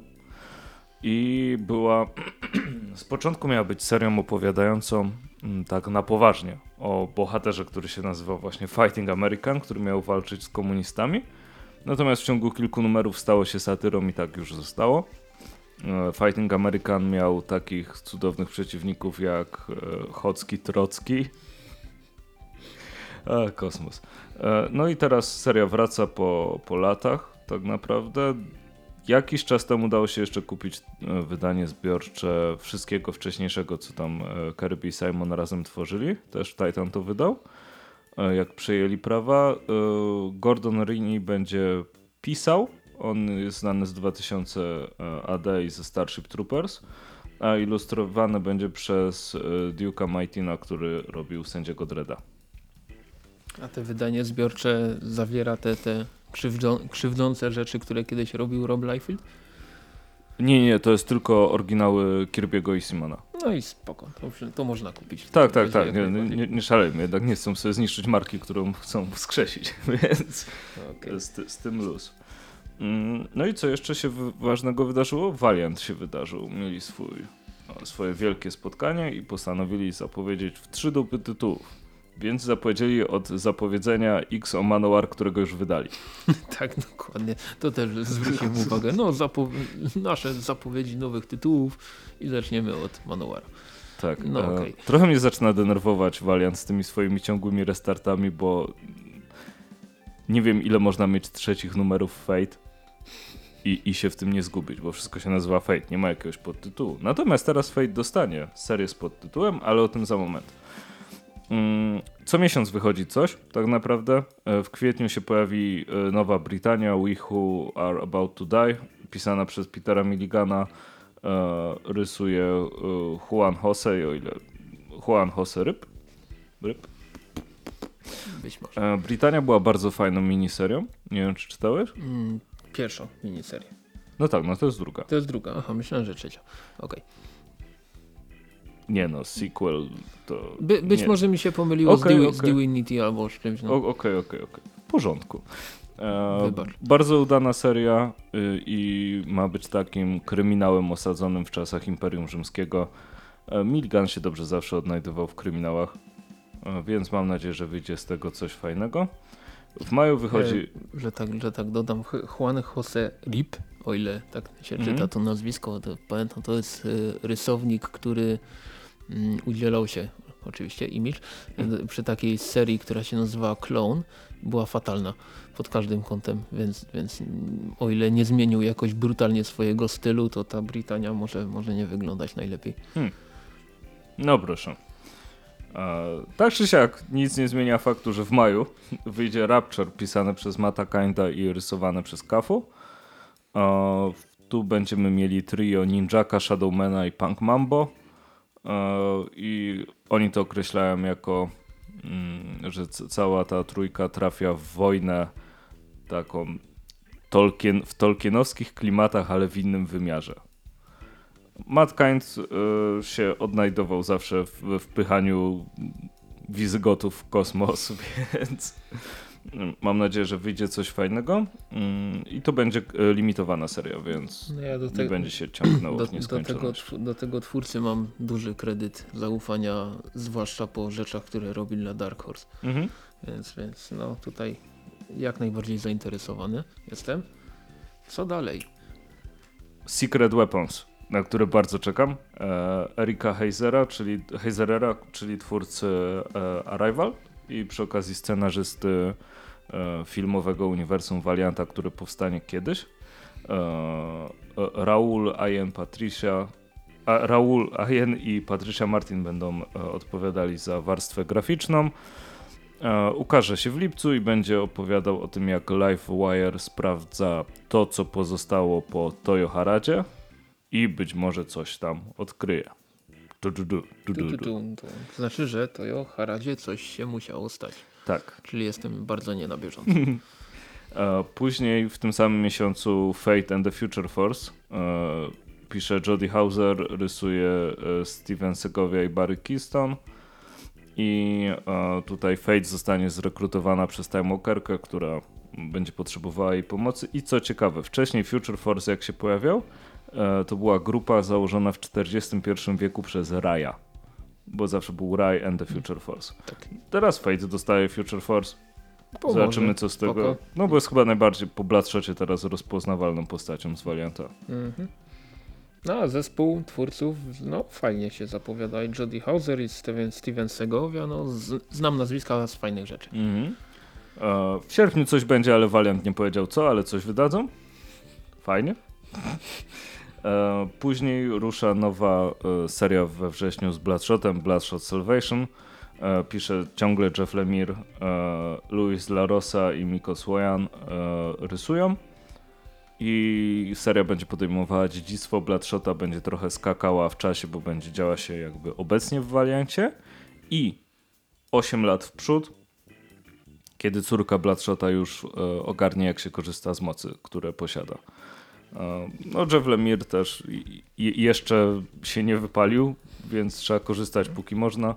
I była. Z początku miała być serią opowiadającą tak na poważnie o bohaterze, który się nazywa właśnie Fighting American, który miał walczyć z komunistami. Natomiast w ciągu kilku numerów stało się satyrą i tak już zostało. E, Fighting American miał takich cudownych przeciwników jak Chocki Trocki, a, kosmos. E, no i teraz seria wraca po, po latach, tak naprawdę. Jakiś czas temu udało się jeszcze kupić e, wydanie zbiorcze wszystkiego wcześniejszego, co tam e, Kirby i Simon razem tworzyli. Też Titan to wydał. Jak przejęli prawa. Gordon Rini będzie pisał. On jest znany z 2000 AD i ze Starship Troopers. A ilustrowany będzie przez Duke'a Maitina, który robił sędziego Dreda. A te wydanie zbiorcze zawiera te, te krzywdzą, krzywdzące rzeczy, które kiedyś robił Rob Liefeld? Nie, nie, to jest tylko oryginały Kirby'ego i Simona. No i spoko, to, to można kupić. Tak, tak, tak, nie, nie, nie szalejmy, jednak nie chcą sobie zniszczyć marki, którą chcą wskrzesić, więc okay. z, z tym luz. Mm, no i co jeszcze się ważnego wydarzyło? Valiant się wydarzył, mieli swój, swoje wielkie spotkanie i postanowili zapowiedzieć w trzy dupy tytułów. Więc zapowiedzieli od zapowiedzenia X o Manowar, którego już wydali. tak, dokładnie. To też zwrócimy uwagę. No, zapo nasze zapowiedzi nowych tytułów i zaczniemy od Manowar. Tak. No, e, okay. Trochę mnie zaczyna denerwować Valiant z tymi swoimi ciągłymi restartami, bo nie wiem ile można mieć trzecich numerów Fate i, i się w tym nie zgubić, bo wszystko się nazywa Fate, nie ma jakiegoś podtytułu. Natomiast teraz Fate dostanie serię z podtytułem, ale o tym za moment. Mm, co miesiąc wychodzi coś, tak naprawdę. E, w kwietniu się pojawi e, nowa Britannia, We Who Are About to Die, pisana przez Petera Milligana. E, rysuje Juan Jose, o ile Juan Jose Ryb. Ryb. Być może. Britannia była bardzo fajną miniserią. Nie wiem, czy czytałeś? Mm, pierwszą miniserię. No tak, no to jest druga. To jest druga, aha, myślałem, że trzecia. Okej. Okay. Nie no, sequel to... By, być nie. może mi się pomyliło okay, z, okay. z Divinity albo z czymś. Okej, okej, okej. W porządku. E, bardzo udana seria y, i ma być takim kryminałem osadzonym w czasach Imperium Rzymskiego. E, Milligan się dobrze zawsze odnajdywał w kryminałach, e, więc mam nadzieję, że wyjdzie z tego coś fajnego. W maju wychodzi... E, że, tak, że tak dodam, Juan Jose Rip, o ile tak się mm -hmm. czyta to nazwisko, to pamiętam, to jest e, rysownik, który udzielał się oczywiście image, przy takiej serii, która się nazywała Clone, była fatalna pod każdym kątem, więc, więc o ile nie zmienił jakoś brutalnie swojego stylu, to ta Britania może, może nie wyglądać najlepiej. Hmm. No proszę. Tak czy siak, nic nie zmienia faktu, że w maju wyjdzie Rapture pisane przez Mata Kinda i rysowane przez Kafu. Tu będziemy mieli trio Ninjaka, Shadowmana i Punk Mambo. E, I oni to określają jako, mm, że cała ta trójka trafia w wojnę taką Tolkien, w tolkienowskich klimatach, ale w innym wymiarze. Matt Kind y, się odnajdował zawsze w, w wpychaniu Wizygotów w kosmos, więc mam nadzieję, że wyjdzie coś fajnego mm, i to będzie e, limitowana seria, więc no ja nie będzie się ciągnęło do, w nieskończoność. Do tego, do tego twórcy mam duży kredyt zaufania, zwłaszcza po rzeczach, które robił dla Dark Horse. Mhm. Więc, więc no tutaj jak najbardziej zainteresowany jestem. Co dalej? Secret Weapons, na które bardzo czekam. E, Erika Heizera, czyli, Heizerera, czyli twórcy e, Arrival i przy okazji scenarzysty e, filmowego uniwersum Valianta, które powstanie kiedyś. E, e, Raul, Ayen, Patricia, Raul, i Patricia Martin będą odpowiadali za warstwę graficzną. Ukaże się w lipcu i będzie opowiadał o tym, jak LiveWire sprawdza to, co pozostało po Toyo Haradzie i być może coś tam odkryje. Du, du, du, to znaczy, że Toyo Haradzie coś się musiało stać. Tak. Czyli jestem bardzo nie na bieżąco. E, później w tym samym miesiącu Fate and the Future Force e, pisze Jodie Hauser, rysuje Steven Segovia i Barry Keystone i e, tutaj Fate zostanie zrekrutowana przez Time Walkerkę, która będzie potrzebowała jej pomocy. I co ciekawe, wcześniej Future Force jak się pojawiał, e, to była grupa założona w XXI wieku przez Raya, bo zawsze był Ray and the Future Force. Tak. Teraz Fate dostaje Future Force. Pomoże. Zobaczymy co z tego. Spoko. No bo jest chyba najbardziej po teraz rozpoznawalną postacią z Valianta. Mhm. No a zespół twórców, no fajnie się zapowiada. I Jodie Hauser i Steven, Steven Segovia, no z, znam nazwiska z fajnych rzeczy. Mhm. E, w sierpniu coś będzie, ale Valiant nie powiedział co, ale coś wydadzą. Fajnie. E, później rusza nowa e, seria we wrześniu z Bloodshotem, Bloodshot Salvation. E, pisze ciągle Jeff Lemire, Luis Larosa i Miko e, rysują i seria będzie podejmowała dziedzictwo Bloodshota, będzie trochę skakała w czasie, bo będzie działa się jakby obecnie w Valiancie i 8 lat w przód, kiedy córka Bloodshota już ogarnie jak się korzysta z mocy, które posiada. E, no Jeff Lemire też jeszcze się nie wypalił, więc trzeba korzystać póki można.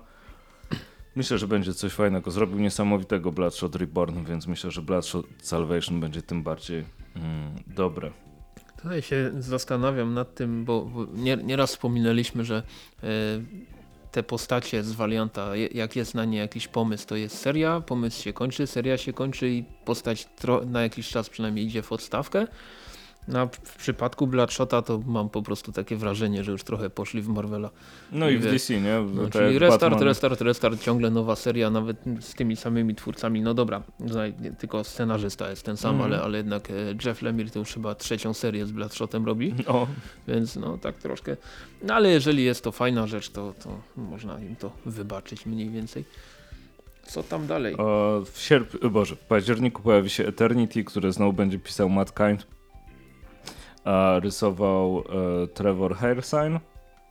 Myślę, że będzie coś fajnego. Zrobił niesamowitego Bloodshot Reborn, więc myślę, że Bloodshot Salvation będzie tym bardziej mm, dobre. Tutaj się zastanawiam nad tym, bo, bo nie, nieraz wspominaliśmy, że y, te postacie z Valianta, jak jest na nie jakiś pomysł, to jest seria, pomysł się kończy, seria się kończy i postać na jakiś czas przynajmniej idzie w odstawkę. No, w przypadku Bloodshota to mam po prostu takie wrażenie, że już trochę poszli w Marvela. No i, i w DC, nie? No, czyli restart, Batman. restart, restart, ciągle nowa seria, nawet z tymi samymi twórcami. No dobra, tylko scenarzysta jest ten sam, mm. ale, ale jednak e, Jeff Lemire to już chyba trzecią serię z Bloodshotem robi. No. Więc no tak troszkę. No ale jeżeli jest to fajna rzecz, to, to można im to wybaczyć mniej więcej. Co tam dalej? O, w sierpniu, Boże, w październiku pojawi się Eternity, które znowu będzie pisał Matt Kind a rysował e, Trevor Hairsign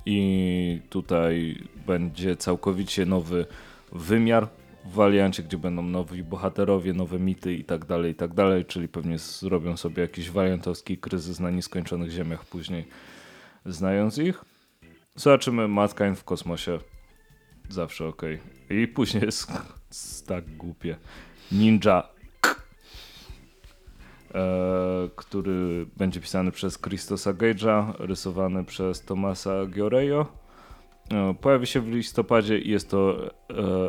i tutaj będzie całkowicie nowy wymiar w Valiancie, gdzie będą nowi bohaterowie, nowe mity i tak dalej, i tak dalej, czyli pewnie zrobią sobie jakiś waliantowski kryzys na nieskończonych ziemiach później, znając ich. Zobaczymy Matkain w kosmosie. Zawsze ok. I później jest tak głupie. Ninja który będzie pisany przez Christosa Gage'a, rysowany przez Tomasa Giorejo. E, pojawi się w listopadzie i jest to e,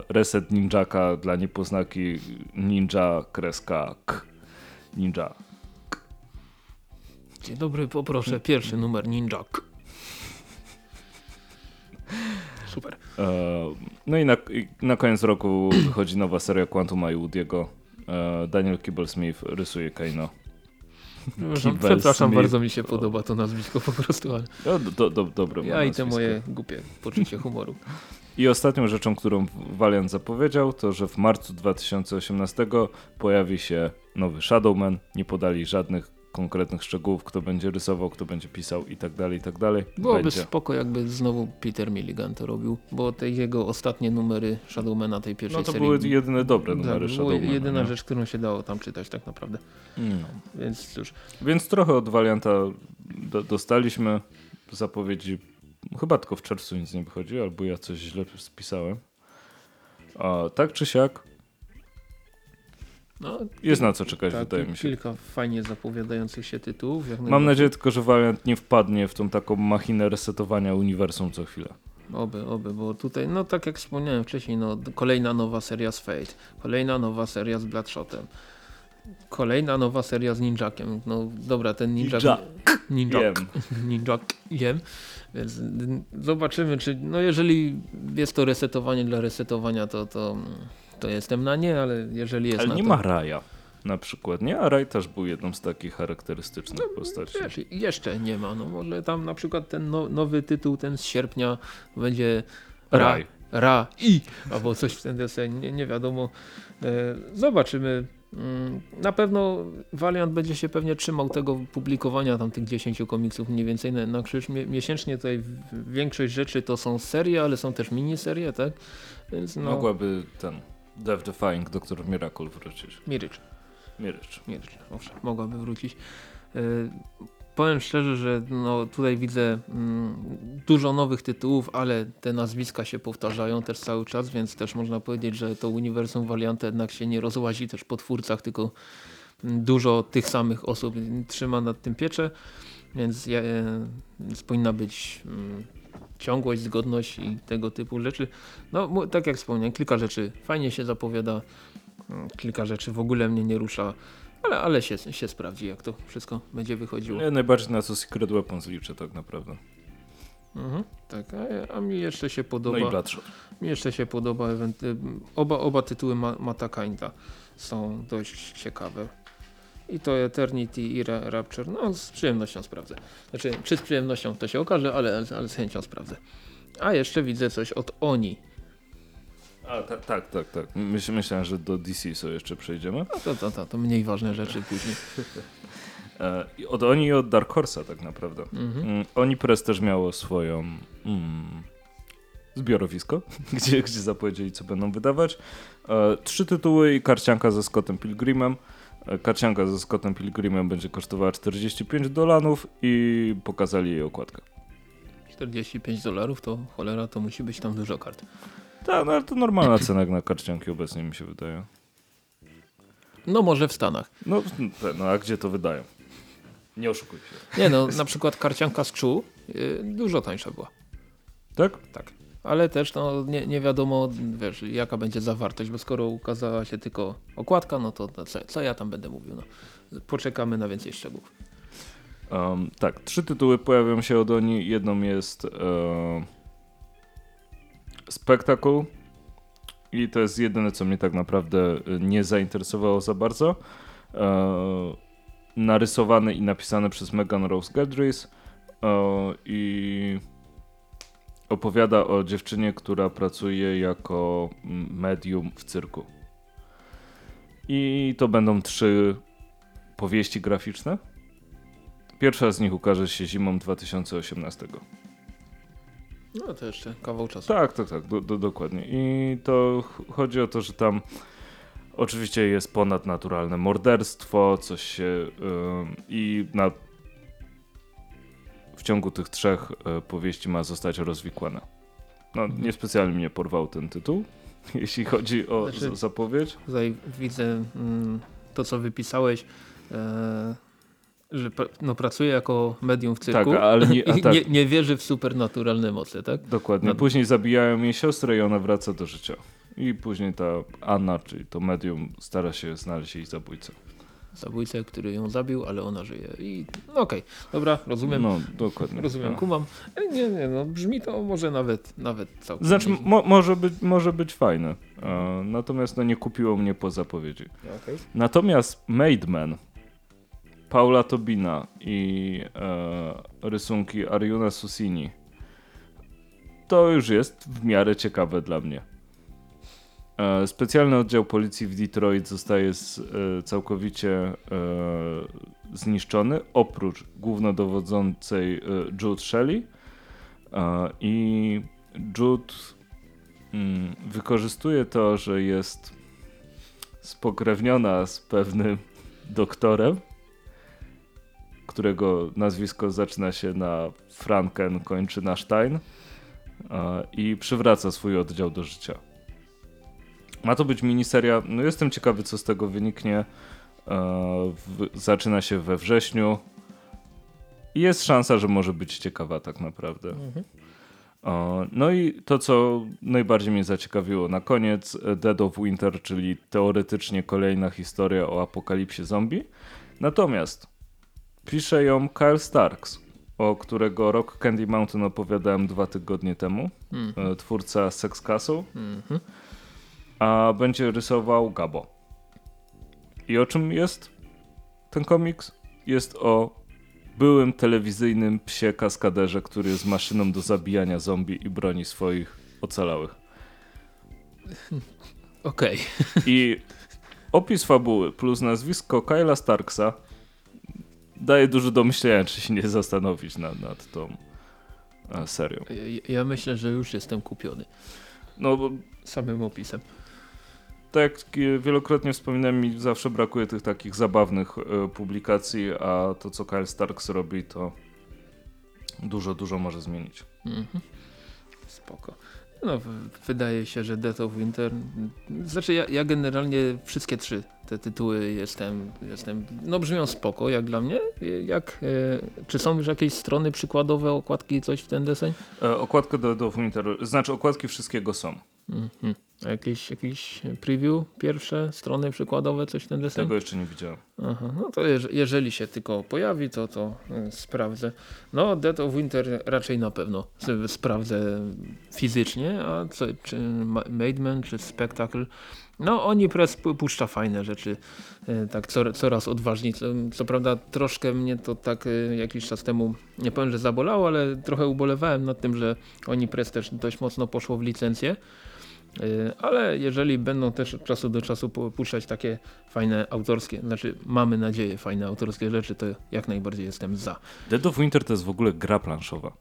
reset Ninjaka dla niepoznaki Ninja kreska K. Ninja. Dzień dobry, poproszę pierwszy numer Ninjak. Super. E, no i na, na koniec roku wychodzi nowa seria Quantum i Woody'ego. Daniel Kibble-Smith rysuje Kaino. Przepraszam, przepraszam bardzo mi się podoba to nazwisko po prostu, ale no, do, do, dobre ja i te moje głupie poczucie humoru. I ostatnią rzeczą, którą Valiant zapowiedział, to że w marcu 2018 pojawi się nowy Shadowman. Nie podali żadnych konkretnych szczegółów, kto będzie rysował, kto będzie pisał i tak dalej, i tak dalej. Byłoby będzie. spoko, jakby znowu Peter Milligan to robił, bo te jego ostatnie numery Shadowmana tej pierwszej serii... No to serii, były jedyne dobre tak, numery Shadowmana. jedyna nie? rzecz, którą się dało tam czytać tak naprawdę. No. Więc cóż. Więc trochę od Valianta do, dostaliśmy zapowiedzi, chyba tylko w czerwcu nic nie wychodzi, albo ja coś źle spisałem. A tak czy siak, no, jest na co czekać, tak, wydaje mi się. Kilka fajnie zapowiadających się tytułów. Mam nadzieję tylko, że Valiant nie wpadnie w tą taką machinę resetowania uniwersum co chwilę. Oby, oby, bo tutaj, no tak jak wspomniałem wcześniej, no kolejna nowa seria z Fate, kolejna nowa seria z Bloodshotem, kolejna nowa seria z Ninjakiem. No dobra, ten Ninjak... Ninjak. Ninjak. Jem. Więc zobaczymy, czy, no jeżeli jest to resetowanie dla resetowania, to, to to jestem na nie, ale jeżeli jest ale na nie to... ma Raja na przykład, nie? A Raj też był jedną z takich charakterystycznych no, postaci. Wiesz, jeszcze nie ma, no może tam na przykład ten no, nowy tytuł, ten z sierpnia będzie Ra, Raj. Ra i, albo coś w ten desen, nie, nie wiadomo. E, zobaczymy. Mm, na pewno Valiant będzie się pewnie trzymał tego publikowania tam tych 10 komiksów mniej więcej na, na krzyż. Miesięcznie tutaj większość rzeczy to są serie, ale są też miniserie, tak? Więc no... Mogłaby ten Death Defying Doktor Miracle wrócić. Mirycz. Mirycz. Mirycz, owszem, mogłaby wrócić. Yy, powiem szczerze, że no, tutaj widzę mm, dużo nowych tytułów, ale te nazwiska się powtarzają też cały czas, więc też można powiedzieć, że to uniwersum Valianta jednak się nie rozłazi też po twórcach, tylko mm, dużo tych samych osób trzyma nad tym pieczę, więc, ja, e, więc powinna być mm, ciągłość, zgodność i tego typu rzeczy. No tak jak wspomniałem, kilka rzeczy fajnie się zapowiada, mm, kilka rzeczy w ogóle mnie nie rusza, ale, ale się, się sprawdzi jak to wszystko będzie wychodziło. Ja najbardziej na co Secret Weapons liczę tak naprawdę. Mhm, tak, a, a, mi jeszcze się podoba. No i Bloodshot. Mi jeszcze się podoba oba, oba tytuły Mata Kinda są dość ciekawe. I to Eternity i Rapture, no z przyjemnością sprawdzę. Znaczy, czy z przyjemnością to się okaże, ale, ale z chęcią sprawdzę. A jeszcze widzę coś od Oni. A, tak, tak, tak. tak. Myśl, myślałem, że do DC sobie jeszcze przejdziemy. A to, to, to, to mniej ważne rzeczy później. e, od Oni i od Dark Horse'a tak naprawdę. Mhm. Mm, Oni Press też miało swoją mm, zbiorowisko, gdzie, gdzie zapowiedzieli co będą wydawać. E, trzy tytuły i karcianka ze Scottem Pilgrimem. Karcianka ze Scottem Pilgrimem będzie kosztowała 45 dolarów i pokazali jej okładkę. 45 dolarów to cholera, to musi być tam dużo kart. Tak, no ale to normalna cena na karcianki obecnie mi się wydaje. No może w Stanach. No, no a gdzie to wydają? Nie oszukuj się. Nie no, na przykład karcianka z Czu yy, dużo tańsza była. Tak? Tak ale też no, nie, nie wiadomo wiesz, jaka będzie zawartość, bo skoro ukazała się tylko okładka, no to co, co ja tam będę mówił. No. Poczekamy na więcej szczegółów. Um, tak, trzy tytuły pojawią się od Oni. Jedną jest e, i to jest jedyne, co mnie tak naprawdę nie zainteresowało za bardzo. E, narysowany i napisany przez Megan Rose Gedris e, i opowiada o dziewczynie, która pracuje jako medium w cyrku. I to będą trzy powieści graficzne. Pierwsza z nich ukaże się zimą 2018. No to jeszcze kawał czasu. Tak, tak, tak, do, do, dokładnie. I to chodzi o to, że tam oczywiście jest ponadnaturalne morderstwo, coś się yy, i na ciągu tych trzech e, powieści ma zostać rozwikłana. No, mhm. niespecjalnie mnie porwał ten tytuł, jeśli chodzi o znaczy, zapowiedź. Tutaj widzę mm, to, co wypisałeś. E, Że no, pracuje jako medium w cyrku tak, ale nie, tak. nie, nie wierzy w supernaturalne moce, tak? Dokładnie. No. Później zabijają jej siostrę i ona wraca do życia. I później ta Anna, czyli to medium, stara się znaleźć jej zabójcę. Zabójcę, który ją zabił, ale ona żyje. I no okej, okay. dobra, rozumiem. No, dokładnie. Rozumiem, no. kumam. E, nie, nie, no brzmi to może nawet, nawet całkiem. Znaczy, mo może, być, może być fajne. E, natomiast no, nie kupiło mnie po zapowiedzi. Okay. Natomiast Made Man, Paula Tobina i e, rysunki Ariuna Susini to już jest w miarę ciekawe dla mnie. E, specjalny oddział policji w Detroit zostaje e, całkowicie e, zniszczony, oprócz głównodowodzącej Jude Shelley. I Jude mm, wykorzystuje to, że jest spokrewniona z pewnym doktorem, którego nazwisko zaczyna się na Franken, kończy na Stein i przywraca swój oddział do życia. Ma to być miniseria. No jestem ciekawy, co z tego wyniknie. E, zaczyna się we wrześniu. I jest szansa, że może być ciekawa tak naprawdę. Mhm. E, no i to, co najbardziej mnie zaciekawiło na koniec, Dead of Winter, czyli teoretycznie kolejna historia o apokalipsie zombie. Natomiast pisze ją Kyle Starks, o którego Rock Candy Mountain opowiadałem dwa tygodnie temu. Mhm. Twórca Sex Castle. Mhm a będzie rysował Gabo. I o czym jest ten komiks? Jest o byłym telewizyjnym psie kaskaderze, który jest maszyną do zabijania zombie i broni swoich ocalałych. Okej. Okay. I opis fabuły plus nazwisko Kyla Starksa daje dużo do myślenia, czy się nie zastanowić nad, nad tą e, serią. Ja, ja myślę, że już jestem kupiony. No bo samym opisem tak jak wielokrotnie wspominałem, mi zawsze brakuje tych takich zabawnych e, publikacji, a to co Kyle Starks robi, to dużo, dużo może zmienić. Mhm. Spoko. No, wydaje się, że Death of Winter. Znaczy, ja, ja, generalnie wszystkie trzy te tytuły jestem, jestem. No, brzmią spoko, jak dla mnie. Jak, e, czy są już jakieś strony przykładowe, okładki, coś w ten deseń? E, okładkę Death of Winter, znaczy okładki wszystkiego są. Mhm. A jakieś, jakieś preview, pierwsze strony przykładowe, coś w ten deseń? Tego jeszcze nie widziałem. Aha, no to jeżeli się tylko pojawi, to to y, sprawdzę. No Dead of Winter raczej na pewno sprawdzę fizycznie, a co, czy Maidman, czy Spectacle, no oni press puszcza fajne rzeczy, y, tak coraz odważniej. Co, co, prawda troszkę mnie to tak y, jakiś czas temu, nie powiem, że zabolało, ale trochę ubolewałem nad tym, że oni press też dość mocno poszło w licencję. Y, ale jeżeli będą też od czasu do czasu puszczać takie fajne autorskie, znaczy mamy nadzieję fajne autorskie rzeczy, to jak najbardziej jestem za. Dead of Winter to jest w ogóle gra planszowa.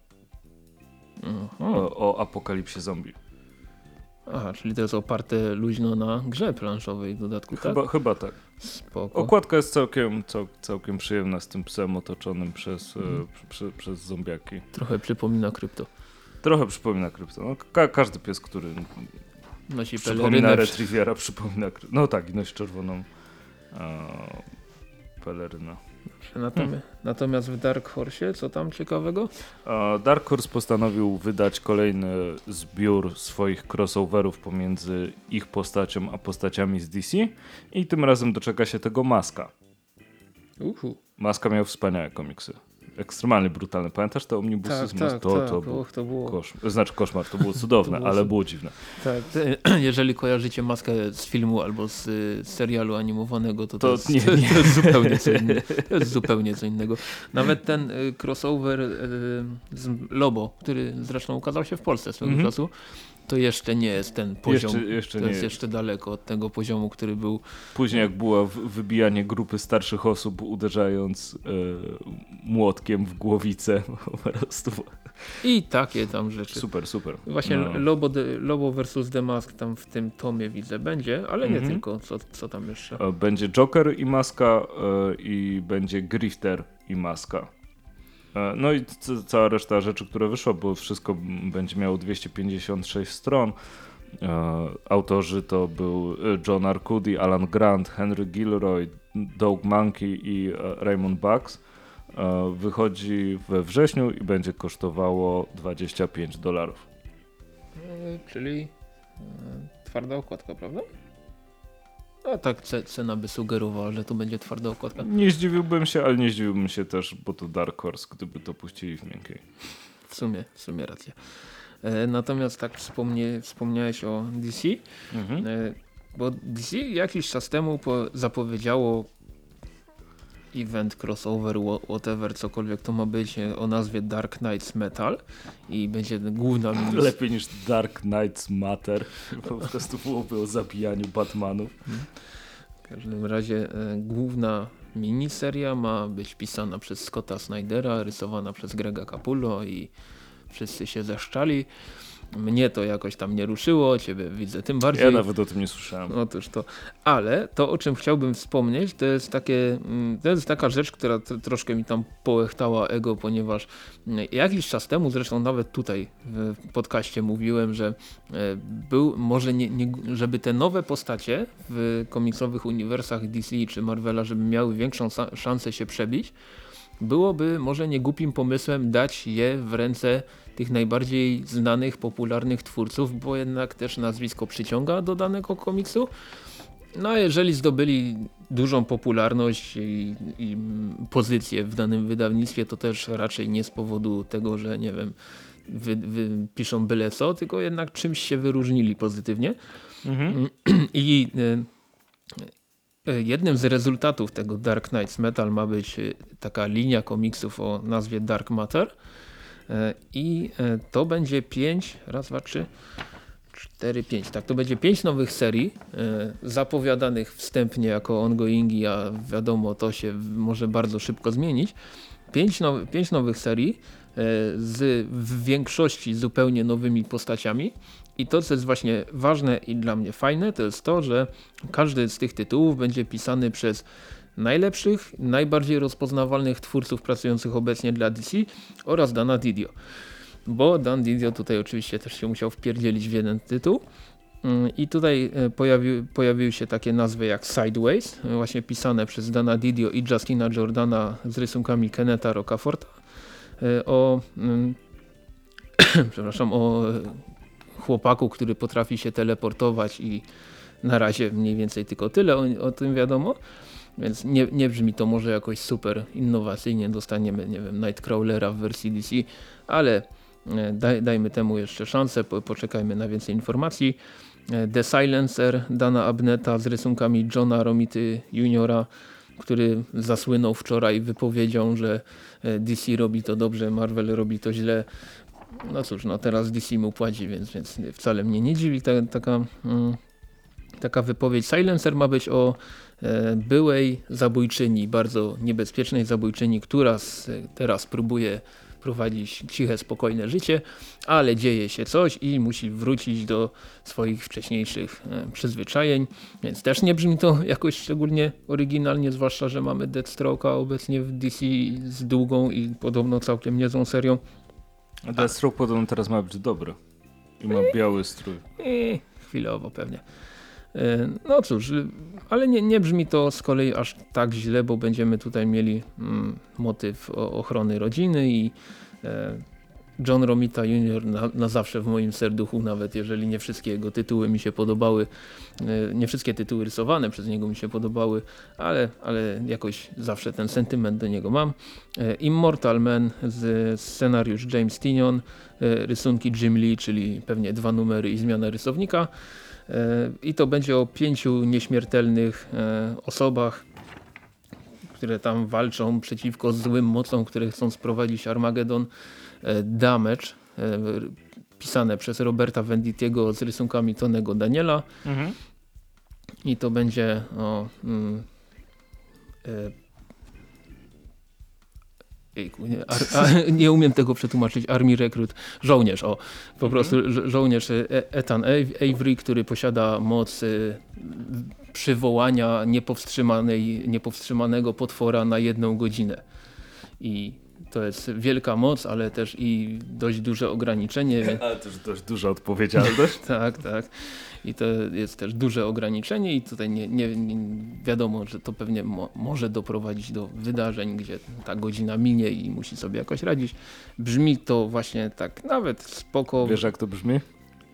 O, o apokalipsie zombie. Aha, czyli to jest oparte luźno na grze planszowej w dodatku, chyba, tak? Chyba tak. Spoko. Okładka jest całkiem, cał, całkiem przyjemna z tym psem otoczonym przez, mm. przy, przez zombiaki. Trochę przypomina krypto. Trochę przypomina krypto. No, ka każdy pies, który Nosi przypomina retrievera, przypomina... No tak, i nosi czerwoną e, pelerynę. Natomiast, hmm. natomiast w Dark Horse co tam ciekawego? Dark Horse postanowił wydać kolejny zbiór swoich crossoverów pomiędzy ich postacią a postaciami z DC i tym razem doczeka się tego Maska. Uhu. Maska miał wspaniałe komiksy ekstremalnie brutalne. Pamiętasz te omnibusy tak, z tak, to, tak, to, był, to było... Koszmar. Znaczy koszmar, to było cudowne, to było ale było dziwne. Tak, jeżeli kojarzycie maskę z filmu albo z, z serialu animowanego, to to, to, jest, nie, nie. to, jest zupełnie co innego. To jest zupełnie co innego. Nawet ten y, crossover y, z Lobo, który zresztą ukazał się w Polsce swego mm -hmm. czasu, to jeszcze nie jest ten poziom. Jeszcze, jeszcze to jest, jeszcze daleko od tego poziomu, który był. Później jak było wybijanie grupy starszych osób uderzając e, młotkiem w głowicę po prostu. I takie tam rzeczy. Super, super. Właśnie no. Lobo, Lobo versus The Mask tam w tym tomie widzę będzie, ale nie mhm. tylko. Co, co tam jeszcze? E, będzie Joker i Maska e, i będzie Grifter i Maska. E, no i cała reszta rzeczy, które wyszło, bo wszystko będzie miało 256 stron. E, autorzy to był e, John Arcudi, Alan Grant, Henry Gilroy, Doug Mankey i Raymond Bucks. Wychodzi we wrześniu i będzie kosztowało 25 dolarów. Czyli twarda okładka, prawda? A tak cena by sugerowała, że to będzie twarda okładka. Nie zdziwiłbym się, ale nie zdziwiłbym się też, bo to Dark Horse, gdyby to puścili w miękkiej. W sumie, w sumie rację. E, natomiast tak wspomnie, wspomniałeś o DC, mhm. e, bo DC jakiś czas temu zapowiedziało event, crossover, whatever, cokolwiek to ma być e, o nazwie Dark Knights Metal i będzie główna... Lepiej niż Dark Knights Matter, po prostu byłoby o zabijaniu Batmanów. W każdym razie e, główna miniseria ma być pisana przez Scotta Snydera, rysowana przez Grega Capullo i wszyscy się zeszczali. Mnie to jakoś tam nie ruszyło, ciebie widzę tym bardziej. Ja nawet o tym nie słyszałem. Otóż to. Ale to, o czym chciałbym wspomnieć, to jest takie, mm, to jest taka rzecz, która troszkę mi tam połechtała ego, ponieważ mm, jakiś czas temu, zresztą nawet tutaj w podcaście mówiłem, że e, był może nie, nie, żeby te nowe postacie w komiksowych uniwersach DC czy Marvela, żeby miały większą szansę się przebić, byłoby może nie głupim pomysłem dać je w ręce tych najbardziej znanych, popularnych twórców, bo jednak też nazwisko przyciąga do danego komiksu. No a jeżeli zdobyli dużą popularność i, i, pozycję w danym wydawnictwie, to też raczej nie z powodu tego, że nie wiem, wy, wy piszą byle co, tylko jednak czymś się wyróżnili pozytywnie. Mhm. I y, y, jednym z rezultatów tego Dark Knights Metal ma być y, taka linia komiksów o nazwie Dark Matter, E, I e, to będzie 5, raz, dwa, trzy, cztery, pięć. Tak, to będzie pięć nowych serii e, zapowiadanych wstępnie jako ongoingi, a wiadomo to się może bardzo szybko zmienić. Pięć, now, nowych serii z w większości zupełnie nowymi postaciami. I to, co jest właśnie ważne i dla mnie fajne, to jest to, że każdy z tych tytułów będzie pisany przez najlepszych, najbardziej rozpoznawalnych twórców pracujących obecnie dla DC oraz Dana Didio. Bo Dan Didio tutaj oczywiście też się musiał wpierdzielić w jeden tytuł. Mm, I tutaj e, pojawi, pojawiły się takie nazwy jak Sideways, właśnie pisane przez Dana Didio i Justina Jordana z rysunkami Keneta Rocaforta e, o, mm, przepraszam, o chłopaku, który potrafi się teleportować i na razie mniej więcej tylko tyle o, o tym wiadomo. Więc nie, nie brzmi to może jakoś super innowacyjnie, dostaniemy, nie wiem, Nightcrawlera w wersji DC, ale e, daj, dajmy temu jeszcze szansę, po, poczekajmy na więcej informacji. E, The Silencer Dana Abneta z rysunkami Johna Romity Juniora, który zasłynął wczoraj wypowiedzią, że e, DC robi to dobrze, Marvel robi to źle. No cóż, no teraz DC mu płaci, więc, więc wcale mnie nie dziwi ta, taka, mm, taka wypowiedź. Silencer ma być o byłej zabójczyni, bardzo niebezpiecznej zabójczyni, która teraz próbuje prowadzić ciche, spokojne życie, ale dzieje się coś i musi wrócić do swoich wcześniejszych e, przyzwyczajeń, więc też nie brzmi to jakoś szczególnie oryginalnie, zwłaszcza, że mamy Deathstroke'a obecnie w DC z długą i podobno całkiem niezłą serią. Deathstroke podobno teraz ma być dobry i ma biały strój. I chwilowo pewnie. E, no cóż, ale nie, nie brzmi to z kolei aż tak źle, bo będziemy tutaj mieli mm, motyw ochrony rodziny i e, John Romita Jr. Na, na, zawsze w moim serduchu, nawet jeżeli nie wszystkie jego tytuły mi się podobały, e, nie wszystkie tytuły rysowane przez niego mi się podobały, ale, ale jakoś zawsze ten sentyment do niego mam. Immortal Man z scenariusz James Tinion, rysunki Jim Lee, czyli pewnie dwa numery i zmiana rysownika. I to będzie o pięciu nieśmiertelnych e, osobach, które tam walczą przeciwko złym mocom, które chcą sprowadzić Armageddon e, Damage, e, pisane przez Roberta Venditiego z rysunkami Tonego Daniela. Mhm. I to będzie o, mm, Ejku, nie, ar, a, nie, umiem tego przetłumaczyć. Army Recruit. Żołnierz, o. Po mhm. prostu żołnierz e, Ethan Avery, który posiada moc y, przywołania niepowstrzymanej, niepowstrzymanego potwora na jedną godzinę. I to jest wielka moc, ale też i dość duże ograniczenie. Ale też dość duża odpowiedzialność. tak, tak. I to jest też duże ograniczenie i tutaj nie, nie, nie wiadomo, że to pewnie mo może doprowadzić do wydarzeń, gdzie ta godzina minie i musi sobie jakoś radzić. Brzmi to właśnie tak nawet spoko. Wiesz jak to brzmi?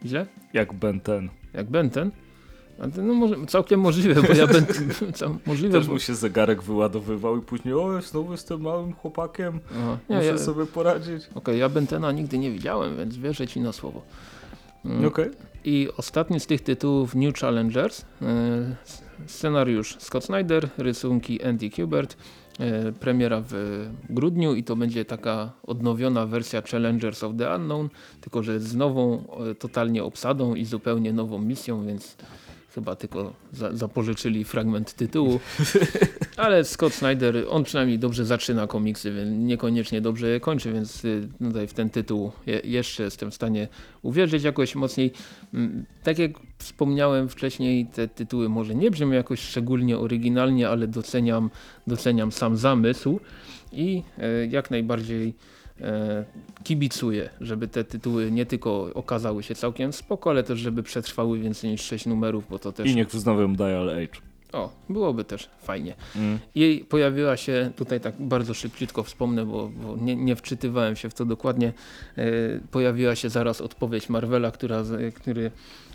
Źle? Jak Ben ten. Jak Ben ten? No może, całkiem możliwe, bo ja będę... możliwe, Też bo... mu się zegarek wyładowywał i później o, znowu jestem małym chłopakiem, Aha, nie, muszę ja... sobie poradzić. Okej, okay, ja Bentena nigdy nie widziałem, więc wierzę ci na słowo. Mm. Okay. I ostatni z tych tytułów New Challengers, e, scenariusz Scott Snyder, rysunki Andy Kubert, e, premiera w grudniu i to będzie taka odnowiona wersja Challengers of the Unknown, tylko że z nową e, totalnie obsadą i zupełnie nową misją, więc chyba tylko za, zapożyczyli fragment tytułu, ale Scott Snyder, on przynajmniej dobrze zaczyna komiksy, więc niekoniecznie dobrze je kończy, więc y, tutaj w ten tytuł je, jeszcze jestem w stanie uwierzyć jakoś mocniej. Mm, tak jak wspomniałem wcześniej, te tytuły może nie brzmią jakoś szczególnie oryginalnie, ale doceniam, doceniam sam zamysł i e, jak najbardziej kibicuję, żeby te tytuły nie tylko okazały się całkiem spoko, ale też żeby przetrwały więcej niż 6 numerów, bo to też... I niech wznowią Dial Age. O, byłoby też fajnie. Mm. I pojawiła się, tutaj tak bardzo szybciutko wspomnę, bo, bo nie, nie, wczytywałem się w to dokładnie, e, pojawiła się zaraz odpowiedź Marvela, która, który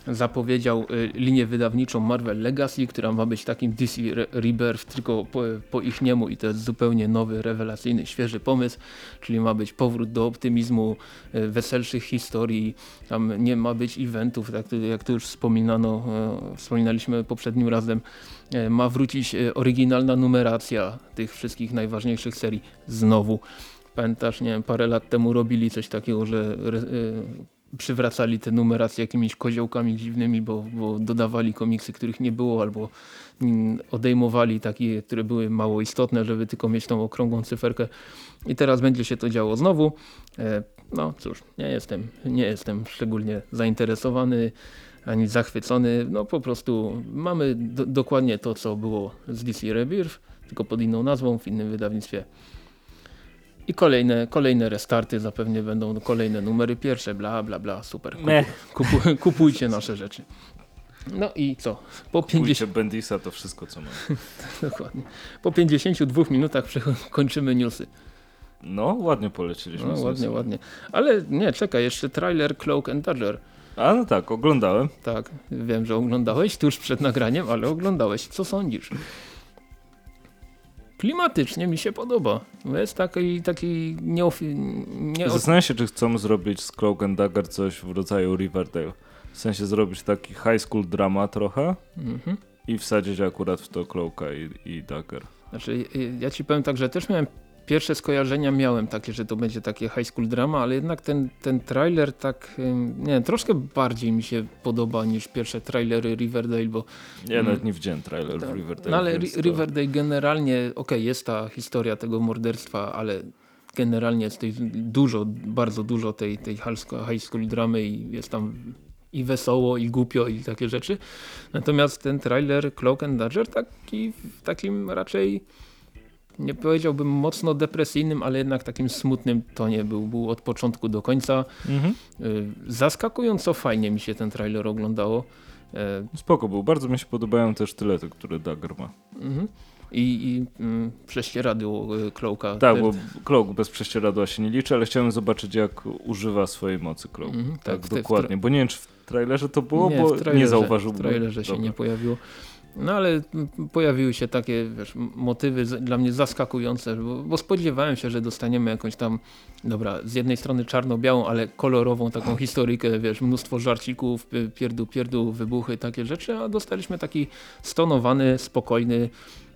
zapowiedział y, linię wydawniczą Marvel Legacy, która ma być takim DC Rebirth tylko po, po ich niemu i to jest zupełnie nowy, rewelacyjny, świeży pomysł, czyli ma być powrót do optymizmu, y, weselszych historii, tam nie ma być eventów, tak jak to już wspominano, y, wspominaliśmy poprzednim razem, ma wrócić oryginalna numeracja tych wszystkich najważniejszych serii znowu. Pamiętasz, nie wiem, parę lat temu robili coś takiego, że przywracali te numeracje jakimiś koziołkami dziwnymi, bo, bo dodawali komiksy, których nie było, albo mm, odejmowali takie, które były mało istotne, żeby tylko mieć tą okrągłą cyferkę. I teraz będzie się to działo znowu. E, no cóż, nie jestem, nie jestem szczególnie zainteresowany ani zachwycony. No po prostu mamy do, dokładnie to, co było z DC Rebirth, tylko pod inną nazwą, w innym wydawnictwie. I kolejne, kolejne restarty zapewne będą kolejne numery pierwsze, bla bla bla, super. Kupu, kupu, kupujcie nasze rzeczy. No i co? Po 50... Bendisa to wszystko co mamy. Dokładnie. Po 52 minutach kończymy newsy. No, ładnie poleciliśmy. No, ładnie, ładnie. Ale nie, czekaj, jeszcze trailer Cloak and Dodger. A no tak, oglądałem. Tak, wiem, że oglądałeś tuż przed nagraniem, ale oglądałeś. Co sądzisz? Klimatycznie mi się podoba. Jest taki, taki nieofi... Nie Zastanawiam się, czy chcą zrobić z Cloak and Dagger coś w rodzaju Riverdale. W sensie zrobić taki high school drama trochę mhm. i wsadzić akurat w to Cloaka i, i Dagger. Znaczy, ja ci powiem tak, że też miałem pierwsze skojarzenia miałem takie, że to będzie takie high school drama, ale jednak ten, ten trailer tak, nie wiem, troszkę bardziej mi się podoba niż pierwsze trailery Riverdale, bo... Ja mm, nawet nie widziałem trailer w Riverdale. No ale to... Riverdale generalnie, okej, okay, jest ta historia tego morderstwa, ale generalnie jest tej dużo, bardzo dużo tej, tej high school dramy i jest tam i wesoło, i głupio, i takie rzeczy. Natomiast ten trailer Cloak and Dodger taki, w takim raczej nie powiedziałbym mocno depresyjnym, ale jednak takim smutnym tonie był, był od początku do końca. Mhm. Y, zaskakująco fajnie mi się ten trailer oglądało. E, Spoko był, bardzo mi się podobają też tylety, które Dagger ma. Mhm. I, i mm, prześcieradło Cloaka. Tak, bo Cloak bez prześcieradła się nie liczy, ale chciałem zobaczyć jak używa swojej mocy Cloak. Mhm, tak, tak dokładnie, bo nie wiem czy w trailerze to było, nie, bo nie zauważyłbym. W trailerze się nie pojawiło. No ale pojawiły się takie wiesz, motywy dla mnie zaskakujące, bo, bo, spodziewałem się, że dostaniemy jakąś tam, dobra, z jednej strony czarno-białą, ale kolorową taką historykę, wiesz, mnóstwo żarcików, pierdu, pierdu, wybuchy, takie rzeczy, a dostaliśmy taki stonowany, spokojny,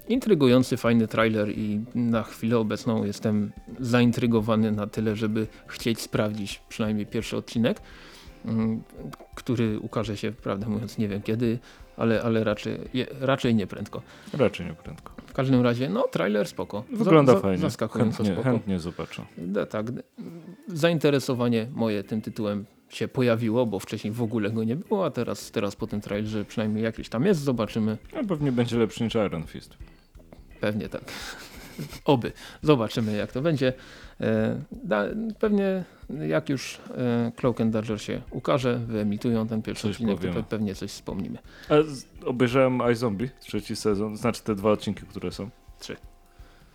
intrygujący, fajny trailer i na chwilę obecną jestem zaintrygowany na tyle, żeby chcieć sprawdzić przynajmniej pierwszy odcinek, mm, który ukaże się, prawdę mówiąc, nie wiem kiedy, ale, ale raczej, raczej nie prędko. Raczej nie prędko. W każdym razie, no trailer spoko. Wygląda za, fajnie. Zaskakująco chętnie, spoko. Chętnie zobaczę. Da, tak, zainteresowanie moje tym tytułem się pojawiło, bo wcześniej w ogóle go nie było, a teraz, teraz po tym trailerze przynajmniej jakiś tam jest, zobaczymy. A pewnie będzie lepszy niż Iron Fist. Pewnie tak. Oby. Zobaczymy jak to będzie. E, pewnie jak już e, Cloak and Dagger się ukaże, wyemitują ten pierwszy Coś odcinek, to pewnie coś wspomnimy. A obejrzałem iZombie, trzeci sezon, znaczy te dwa odcinki, które są. Trzy.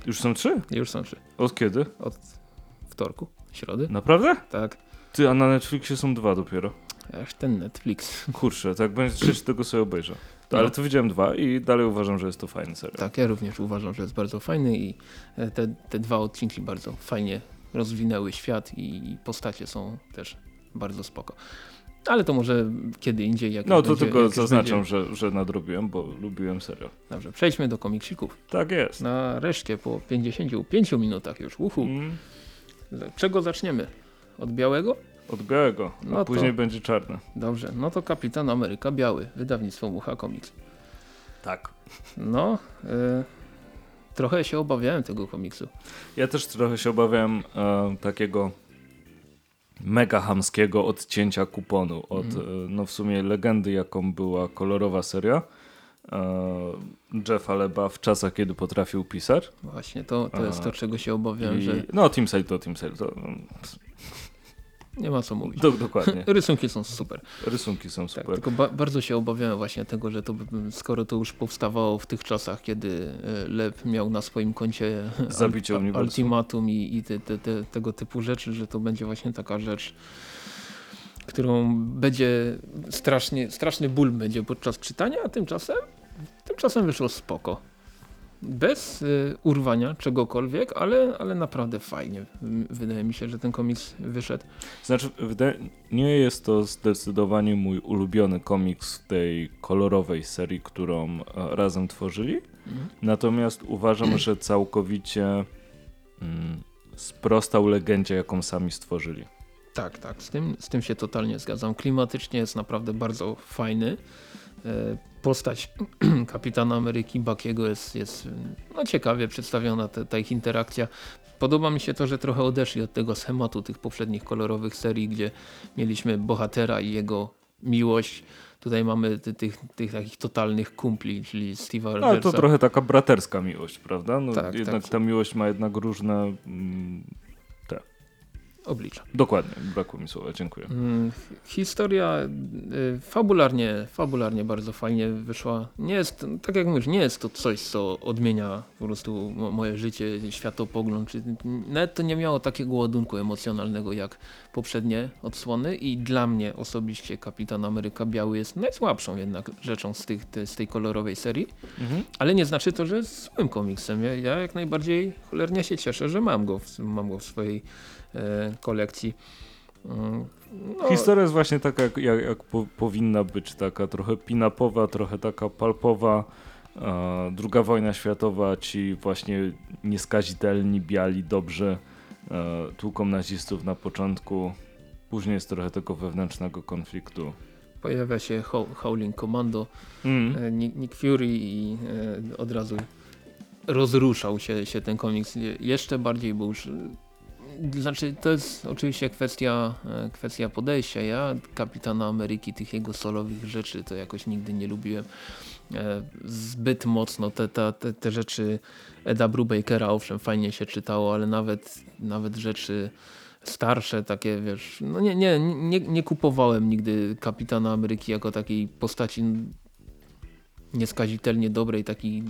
Już są trzy? Już są trzy. Od kiedy? Od wtorku, środy. Naprawdę? Tak. Ty, a na Netflixie są dwa dopiero. Aż ten Netflix. Kurczę, tak będzie trzeci, tego sobie obejrzę. No. Ale to widziałem dwa i dalej uważam, że jest to fajny serial. Tak, ja również uważam, że jest bardzo fajny i e, te, te dwa odcinki bardzo fajnie rozwinęły świat i postacie są też bardzo spoko. Ale to może kiedy indziej. Jak No to będzie, tylko zaznaczam, Będzie... że, że nadrobiłem, bo lubiłem serial. Dobrze, przejdźmy do komiksików. Tak jest. Nareszcie po 55 minutach już. Uhu. Mm, Czego zaczniemy? Od białego? Od białego, a No to- później będzie czarny. Dobrze, no to Kapitan Ameryka Biały, wydawnictwo Mucha Comics. Tak. No, e, trochę się obawiałem tego komiksu. Ja też trochę się obawiam e, takiego mega hamskiego odcięcia kuponu od e, no w sumie legendy jaką była kolorowa seria e, Jeffa Leba w czasach kiedy potrafił pisać. Właśnie to, to jest A, to, czego się obawiałem, I, że No Team Sale to Team Sale. To, mm, nie ma co mówić. do, dokładnie. Rysunki są super. Rysunki są Tak, super. tylko ba bardzo się obawiałem właśnie tego, że to skoro to już powstawało w tych czasach, kiedy e, Leb miał na swoim koncie Zabicie ultimatum i, i te, te, te, tego typu rzeczy, że to będzie właśnie taka rzecz, którą będzie strasznie, straszny ból będzie podczas czytania, a tymczasem, tymczasem wyszło spoko. Bez y, urwania czegokolwiek, ale, ale naprawdę fajnie. Wydaje mi się, że ten komiks wyszedł. Znaczy, nie jest to zdecydowanie mój ulubiony komiks w tej kolorowej serii, którą e, razem tworzyli. Mhm. Natomiast uważam, że całkowicie mm, sprostał legendzie, jaką sami stworzyli. Tak, tak, z tym, z tym się totalnie zgadzam. Klimatycznie jest naprawdę bardzo fajny. E, Postać kapitana Ameryki Bakiego jest, jest no, ciekawie przedstawiona, te, ta ich interakcja. Podoba mi się to, że trochę odeszli od tego schematu tych poprzednich kolorowych serii, gdzie mieliśmy bohatera i jego miłość. Tutaj mamy ty, tych, tych takich totalnych kumpli, czyli Steve'a No, ale Rogersa. to trochę taka braterska miłość, prawda? No, Tak, jednak tak. ta miłość ma jednak różne... Mm, oblicza. dokładnie, brakło mi słowa, dziękuję. Mm, Historia y, fabularnie, fabularnie bardzo fajnie wyszła. Nie jest, tak jak mówisz, nie jest to coś, co odmienia po prostu mo- moje życie, światopogląd. Czy, nawet to nie miało takiego ładunku emocjonalnego jak poprzednie odsłony i dla mnie osobiście Kapitan Ameryka Biały jest najsłabszą jednak rzeczą z, tych, te, z tej kolorowej serii. Mhm. Ale nie znaczy to, że jest złym komiksem. Ja, ja jak najbardziej cholernie się cieszę, że mam go w, mam go w swojej kolekcji. Mm, No, Historia jest właśnie taka, jak, jak, po, powinna być, taka trochę pin-upowa, trochę taka palpowa. E, druga wojna światowa, ci właśnie nieskazitelni, biali, dobrzy e, tłuką nazistów na początku. Później jest trochę tego wewnętrznego konfliktu. Pojawia się Ho Howling Commando, Mm. e, Nick, Nick Fury i e, od razu rozruszał się, się ten komiks Je- jeszcze bardziej, bo już e, znaczy to jest oczywiście kwestia, e, kwestia podejścia. Ja Kapitana Ameryki, tych jego solowych rzeczy to jakoś nigdy nie lubiłem. E, Zbyt mocno te, te, te, rzeczy Eda Brubakera owszem fajnie się czytało, ale nawet, nawet rzeczy starsze, takie wiesz, no nie, nie, nie, nie kupowałem nigdy Kapitana Ameryki jako takiej postaci nieskazitelnie dobrej, taki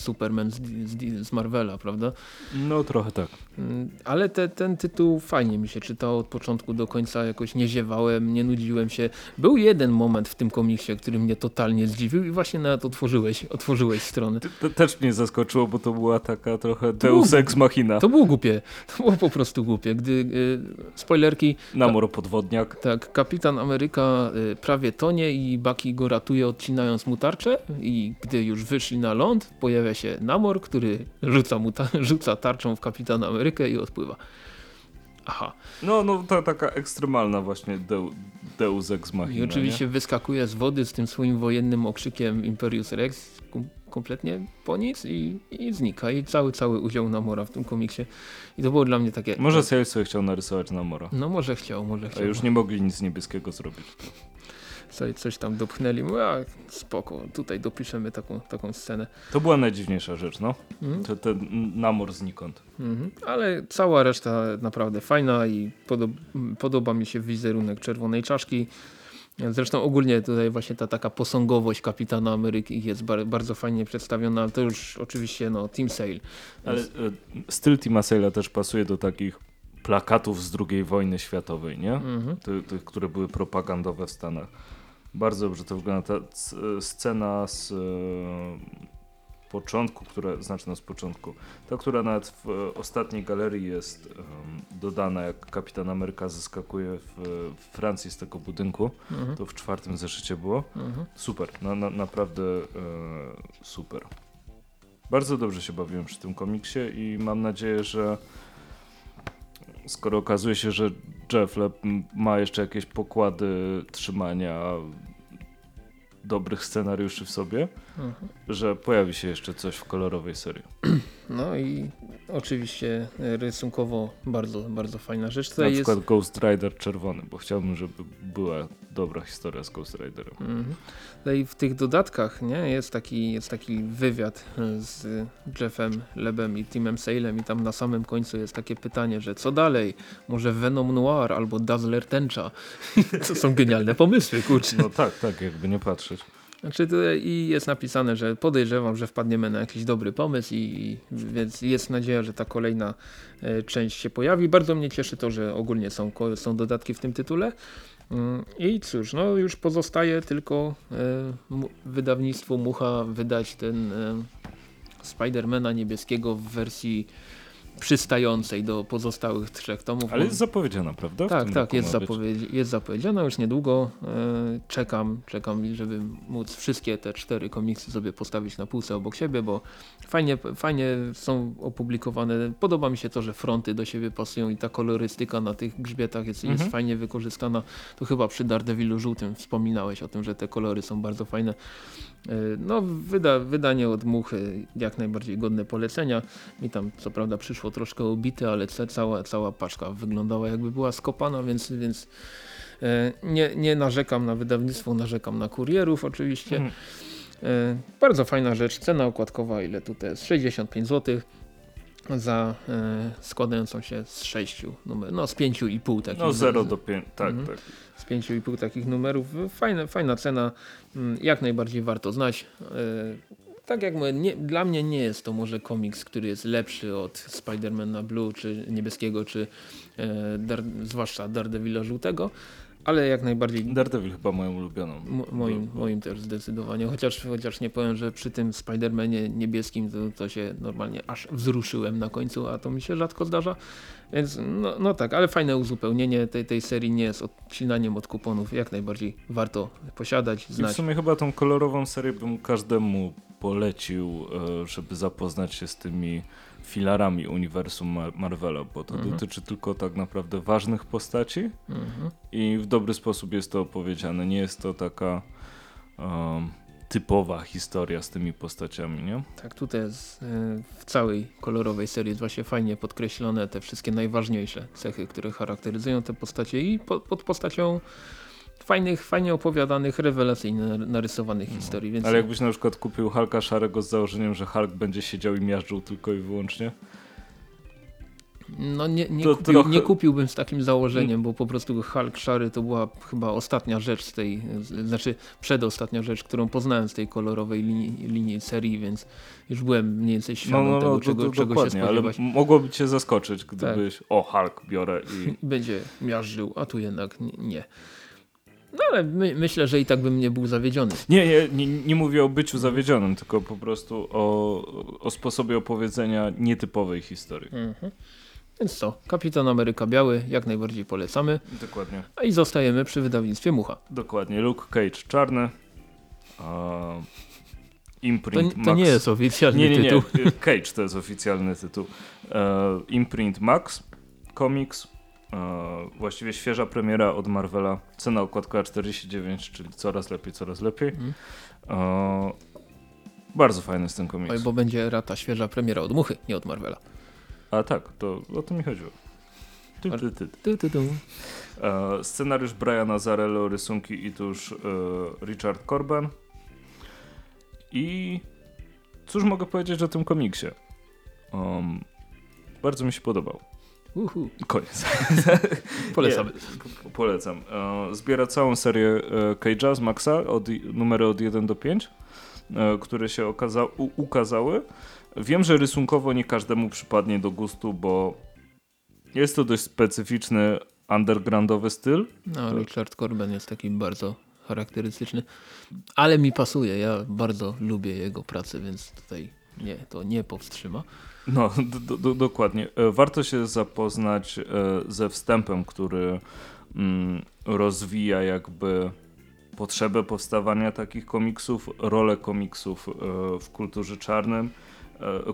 Superman z, z, z Marvela, prawda? No trochę tak. Mm, Ale te, ten tytuł fajnie mi się czytało od początku do końca, jakoś nie ziewałem, nie nudziłem się. Był jeden moment w tym komiksie, który mnie totalnie zdziwił i właśnie nawet otworzyłeś, otworzyłeś stronę. To też mnie zaskoczyło, bo to była taka trochę To deus ex machina. To było głupie, to było po prostu głupie. Gdy, y, spoilerki, Namor podwodniak. tak, kapitan Ameryka y, prawie tonie i Bucky go ratuje odcinając mu tarczę i gdy już wyszli na ląd, pojawia się Namor, który rzuca, mu ta, rzuca tarczą w kapitana Amerykę i odpływa. Aha. No, no ta taka ekstremalna właśnie deu, deus ex machina. I oczywiście wyskakuje z wody z tym swoim wojennym okrzykiem Imperius Rex kom kompletnie po nic i, i znika. I cały, cały udział Namora w tym komiksie. I to było dla mnie takie... Nie? Może Sale sobie chciał narysować Namora. No może chciał, może A chciał. już nie mogli nic niebieskiego zrobić. Sobie coś tam dopchnęli. Mówię, a spoko, tutaj dopiszemy taką, taką scenę. To była najdziwniejsza rzecz, no. Mhm. To, ten namor znikąd. Mhm. Ale cała reszta naprawdę fajna i podoba, podoba mi się wizerunek czerwonej czaszki. Zresztą ogólnie tutaj właśnie ta taka posągowość kapitana Ameryki jest bar bardzo fajnie przedstawiona, to już oczywiście no, Team Sale. Ale e, styl Tima Sale'a też pasuje do takich plakatów z II wojny światowej, nie? Mhm. Tych, które były propagandowe w Stanach. Bardzo dobrze to wygląda. Ta scena z e, początku, która, znaczy no z początku, ta, która nawet w ostatniej galerii jest dodana, jak Kapitan Ameryka zaskakuje w, w Francji z tego budynku, Mhm. to w czwartym zeszycie było. Mhm. Super, na, na, naprawdę e, super. Bardzo dobrze się bawiłem przy tym komiksie i mam nadzieję, że skoro okazuje się, że Jeff Leb ma jeszcze jakieś pokłady trzymania dobrych scenariuszy w sobie, Mhm. że pojawi się jeszcze coś w kolorowej serii. No i oczywiście rysunkowo bardzo, bardzo fajna rzecz. Na Tutaj jest, przykład Ghost Rider czerwony, bo chciałbym, żeby była dobra historia z Ghost Riderem. Mhm. Tutaj w tych dodatkach nie, jest, taki, jest taki wywiad e, z Jeffem Lebem i Timem Salem i tam na samym końcu jest takie pytanie, że co dalej? Może Venom Noir albo Dazzler Tęcza? to są genialne pomysły, kurczę. No tak, tak, jakby nie patrzeć. Znaczy tutaj i jest napisane, że podejrzewam, że wpadniemy na jakiś dobry pomysł i, i więc jest nadzieja, że ta kolejna e, część się pojawi. Bardzo mnie cieszy to, że ogólnie są, są dodatki w tym tytule. Mm, I cóż, no już pozostaje tylko e, wydawnictwu Mucha wydać ten e, Spidermana niebieskiego w wersji przystającej do pozostałych trzech tomów. Ale jest zapowiedziana, prawda? W Tak, tak, jest, zapowiedzi, jest zapowiedziana już niedługo. E, czekam, czekam, żeby móc wszystkie te cztery komiksy sobie postawić na półce obok siebie, bo fajnie, fajnie są opublikowane. Podoba mi się to, że fronty do siebie pasują i ta kolorystyka na tych grzbietach jest, jest Mhm. fajnie wykorzystana. To chyba przy Daredevilu żółtym wspominałeś o tym, że te kolory są bardzo fajne. E, No, wyda, wydanie od Muchy jak najbardziej godne polecenia. Mi tam co prawda przyszło troszkę obite, ale ca- cała, cała paczka wyglądała jakby była skopana, więc, więc e, nie, nie narzekam na wydawnictwo, narzekam na kurierów oczywiście. Mhm. E, bardzo fajna rzecz, cena okładkowa ile tutaj jest? 65 zł za e, składającą się z 6 numerów, no z 5,5 takich. No z- 0 z- do 5, tak, Mhm. tak. z 5,5 takich numerów. Fajne, fajna cena, mm, jak najbardziej warto znać. Tak jak mówię, nie, dla mnie nie jest to może komiks, który jest lepszy od Spidermana Blue, czy niebieskiego, czy e, dar, zwłaszcza Daredevila żółtego, ale jak najbardziej Daredevil chyba moją ulubioną. Mo- moim, moim też zdecydowanie, chociaż, chociaż nie powiem, że przy tym Spidermanie niebieskim to, to się normalnie aż wzruszyłem na końcu, a to mi się rzadko zdarza, więc no, no tak, ale fajne uzupełnienie tej, tej serii nie jest odcinaniem od kuponów, jak najbardziej warto posiadać, I w znać. sumie chyba tą kolorową serię bym każdemu polecił, e, żeby zapoznać się z tymi filarami uniwersum Mar- Marvela, bo to Mhm. dotyczy tylko tak naprawdę ważnych postaci Mhm. i w dobry sposób jest to opowiedziane. Nie jest to taka um, typowa historia z tymi postaciami, nie? Tak, tutaj jest e, w całej kolorowej serii jest właśnie fajnie podkreślone te wszystkie najważniejsze cechy, które charakteryzują te postacie i po, pod postacią fajnych, fajnie opowiadanych, rewelacyjnie nar- narysowanych historii, więc Ale jakbyś na przykład kupił Hulka szarego z założeniem, że Hulk będzie siedział i miażdżył tylko i wyłącznie, No nie, nie, kupił, trochę- nie kupiłbym z takim założeniem, bo po prostu Hulk szary to była chyba ostatnia rzecz z tej, znaczy przedostatnia rzecz, którą poznałem z tej kolorowej linii, linii serii, więc już byłem mniej więcej no, świadom no, no tego, to, czego, to czego się dokładnie, ale spodziewać. mogłoby cię zaskoczyć, gdybyś o Hulk biorę i I będzie miażdżył, a tu jednak nie. No ale my, myślę, że i tak bym nie był zawiedziony. Nie, nie, nie, nie mówię o byciu zawiedzionym, tylko po prostu o, o sposobie opowiedzenia nietypowej historii. Mhm. Więc co, Kapitan Ameryka Biały jak najbardziej polecamy, Dokładnie. a i zostajemy przy wydawnictwie Mucha. Dokładnie. Luke Cage czarny. To, imprint to Max. nie jest oficjalny nie, nie, nie. tytuł. Cage to jest oficjalny tytuł. E, imprint Max Comics. E, właściwie świeża premiera od Marvela. Cena okładkowa 49, czyli coraz lepiej, coraz lepiej. Mhm. E, bardzo fajny jest ten komiks. Oj, bo będzie rata świeża premiera od Muchy, nie od Marvela. A tak, to o to mi chodziło. Tu, tu, tu. E, scenariusz Briana Zarello, rysunki i tuż e, Richard Corben. I cóż mogę powiedzieć o tym komiksie? Um, bardzo mi się podobał. Uhu. Koniec. Polecamy. Nie, polecam. E, zbiera całą serię e, Cage'a z Maxa, od, numery od 1 do 5, e, które się okaza ukazały. Wiem, że rysunkowo nie każdemu przypadnie do gustu, bo jest to dość specyficzny, undergroundowy styl. No, Richard Corben jest taki bardzo charakterystyczny, ale mi pasuje. Ja bardzo lubię jego pracę, więc tutaj nie, to nie powstrzyma. No, do, do, dokładnie. E, Warto się zapoznać e, ze wstępem, który mm, rozwija jakby potrzebę powstawania takich komiksów, rolę komiksów e, w kulturze czarnym,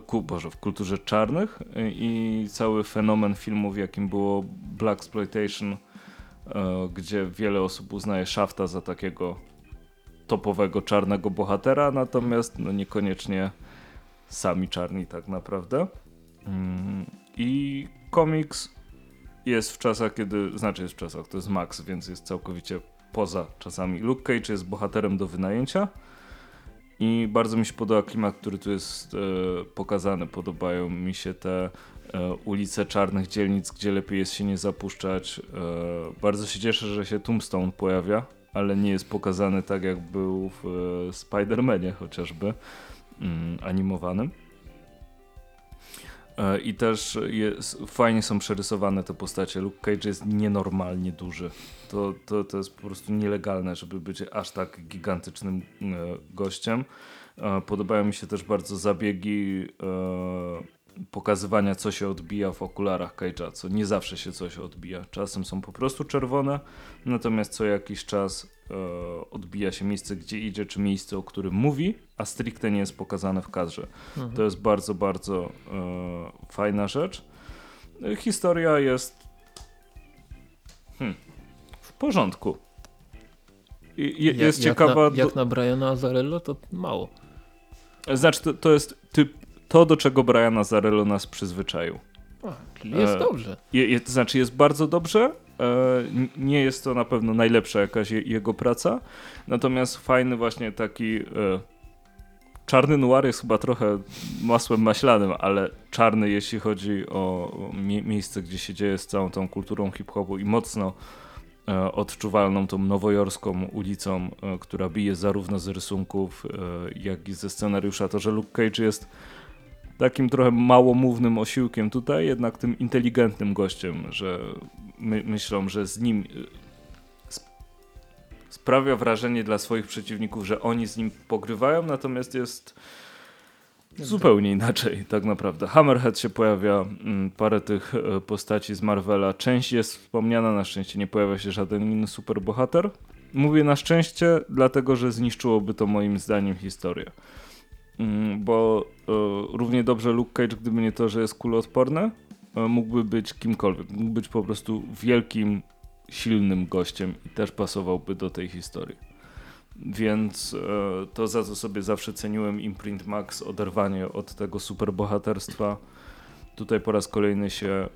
ku, Boże, w kulturze czarnych i cały fenomen filmów, jakim było Black Exploitation, gdzie wiele osób uznaje Shafta za takiego topowego czarnego bohatera, natomiast no, niekoniecznie sami czarni tak naprawdę. Mm, I komiks jest w czasach, kiedy, znaczy jest w czasach, to jest Max, więc jest całkowicie poza czasami. Luke Cage jest bohaterem do wynajęcia i bardzo mi się podoba klimat, który tu jest e, pokazany. Podobają mi się te e, ulice czarnych dzielnic, gdzie lepiej jest się nie zapuszczać. E, bardzo się cieszę, że się Tombstone pojawia, ale nie jest pokazany tak, jak był w e, Spider-Manie chociażby animowanym. E, I też jest, fajnie są przerysowane te postacie. Luke Cage jest nienormalnie duży. To, to, to jest po prostu nielegalne, żeby być aż tak gigantycznym e, gościem. E, podobają mi się też bardzo zabiegi pokazywania, co się odbija w okularach Cage'a, co nie zawsze się coś odbija. Czasem są po prostu czerwone, natomiast co jakiś czas odbija się miejsce, gdzie idzie, czy miejsce, o którym mówi, a stricte nie jest pokazane w kadrze. Mhm. To jest bardzo, bardzo e, fajna rzecz. E, Historia jest hmm, w porządku. I, je, Jak- jest jak ciekawa. Na, jak na Briana Azarello to mało. znaczy, to, to jest typ, to, do czego Brian Azarello nas przyzwyczaił. A, czyli jest E, dobrze. Je, je, to znaczy jest bardzo dobrze. E, nie jest to na pewno najlepsza jakaś je, jego praca. Natomiast fajny właśnie taki e, czarny noir jest chyba trochę masłem maślanym, ale czarny jeśli chodzi o o mie miejsce, gdzie się dzieje z całą tą kulturą hip-hopu i mocno e, odczuwalną tą nowojorską ulicą, e, która bije zarówno z rysunków, e, jak i ze scenariusza. To, że Luke Cage jest takim trochę małomównym osiłkiem tutaj, jednak tym inteligentnym gościem, że my, myślą, że z nim y, sp- sprawia wrażenie dla swoich przeciwników, że oni z nim pogrywają, natomiast jest zupełnie inaczej tak naprawdę. Hammerhead się pojawia, mm, parę tych e, postaci z Marvela, część jest wspomniana, na szczęście nie pojawia się żaden inny superbohater. Mówię na szczęście, dlatego że zniszczyłoby to moim zdaniem historię. Mm, bo e, równie dobrze Luke Cage, gdyby nie to, że jest kuloodporny, e, mógłby być kimkolwiek. Mógł być po prostu wielkim, silnym gościem i też pasowałby do tej historii. Więc e, to za co sobie zawsze ceniłem Imprint Max, oderwanie od tego superbohaterstwa. Tutaj po raz kolejny się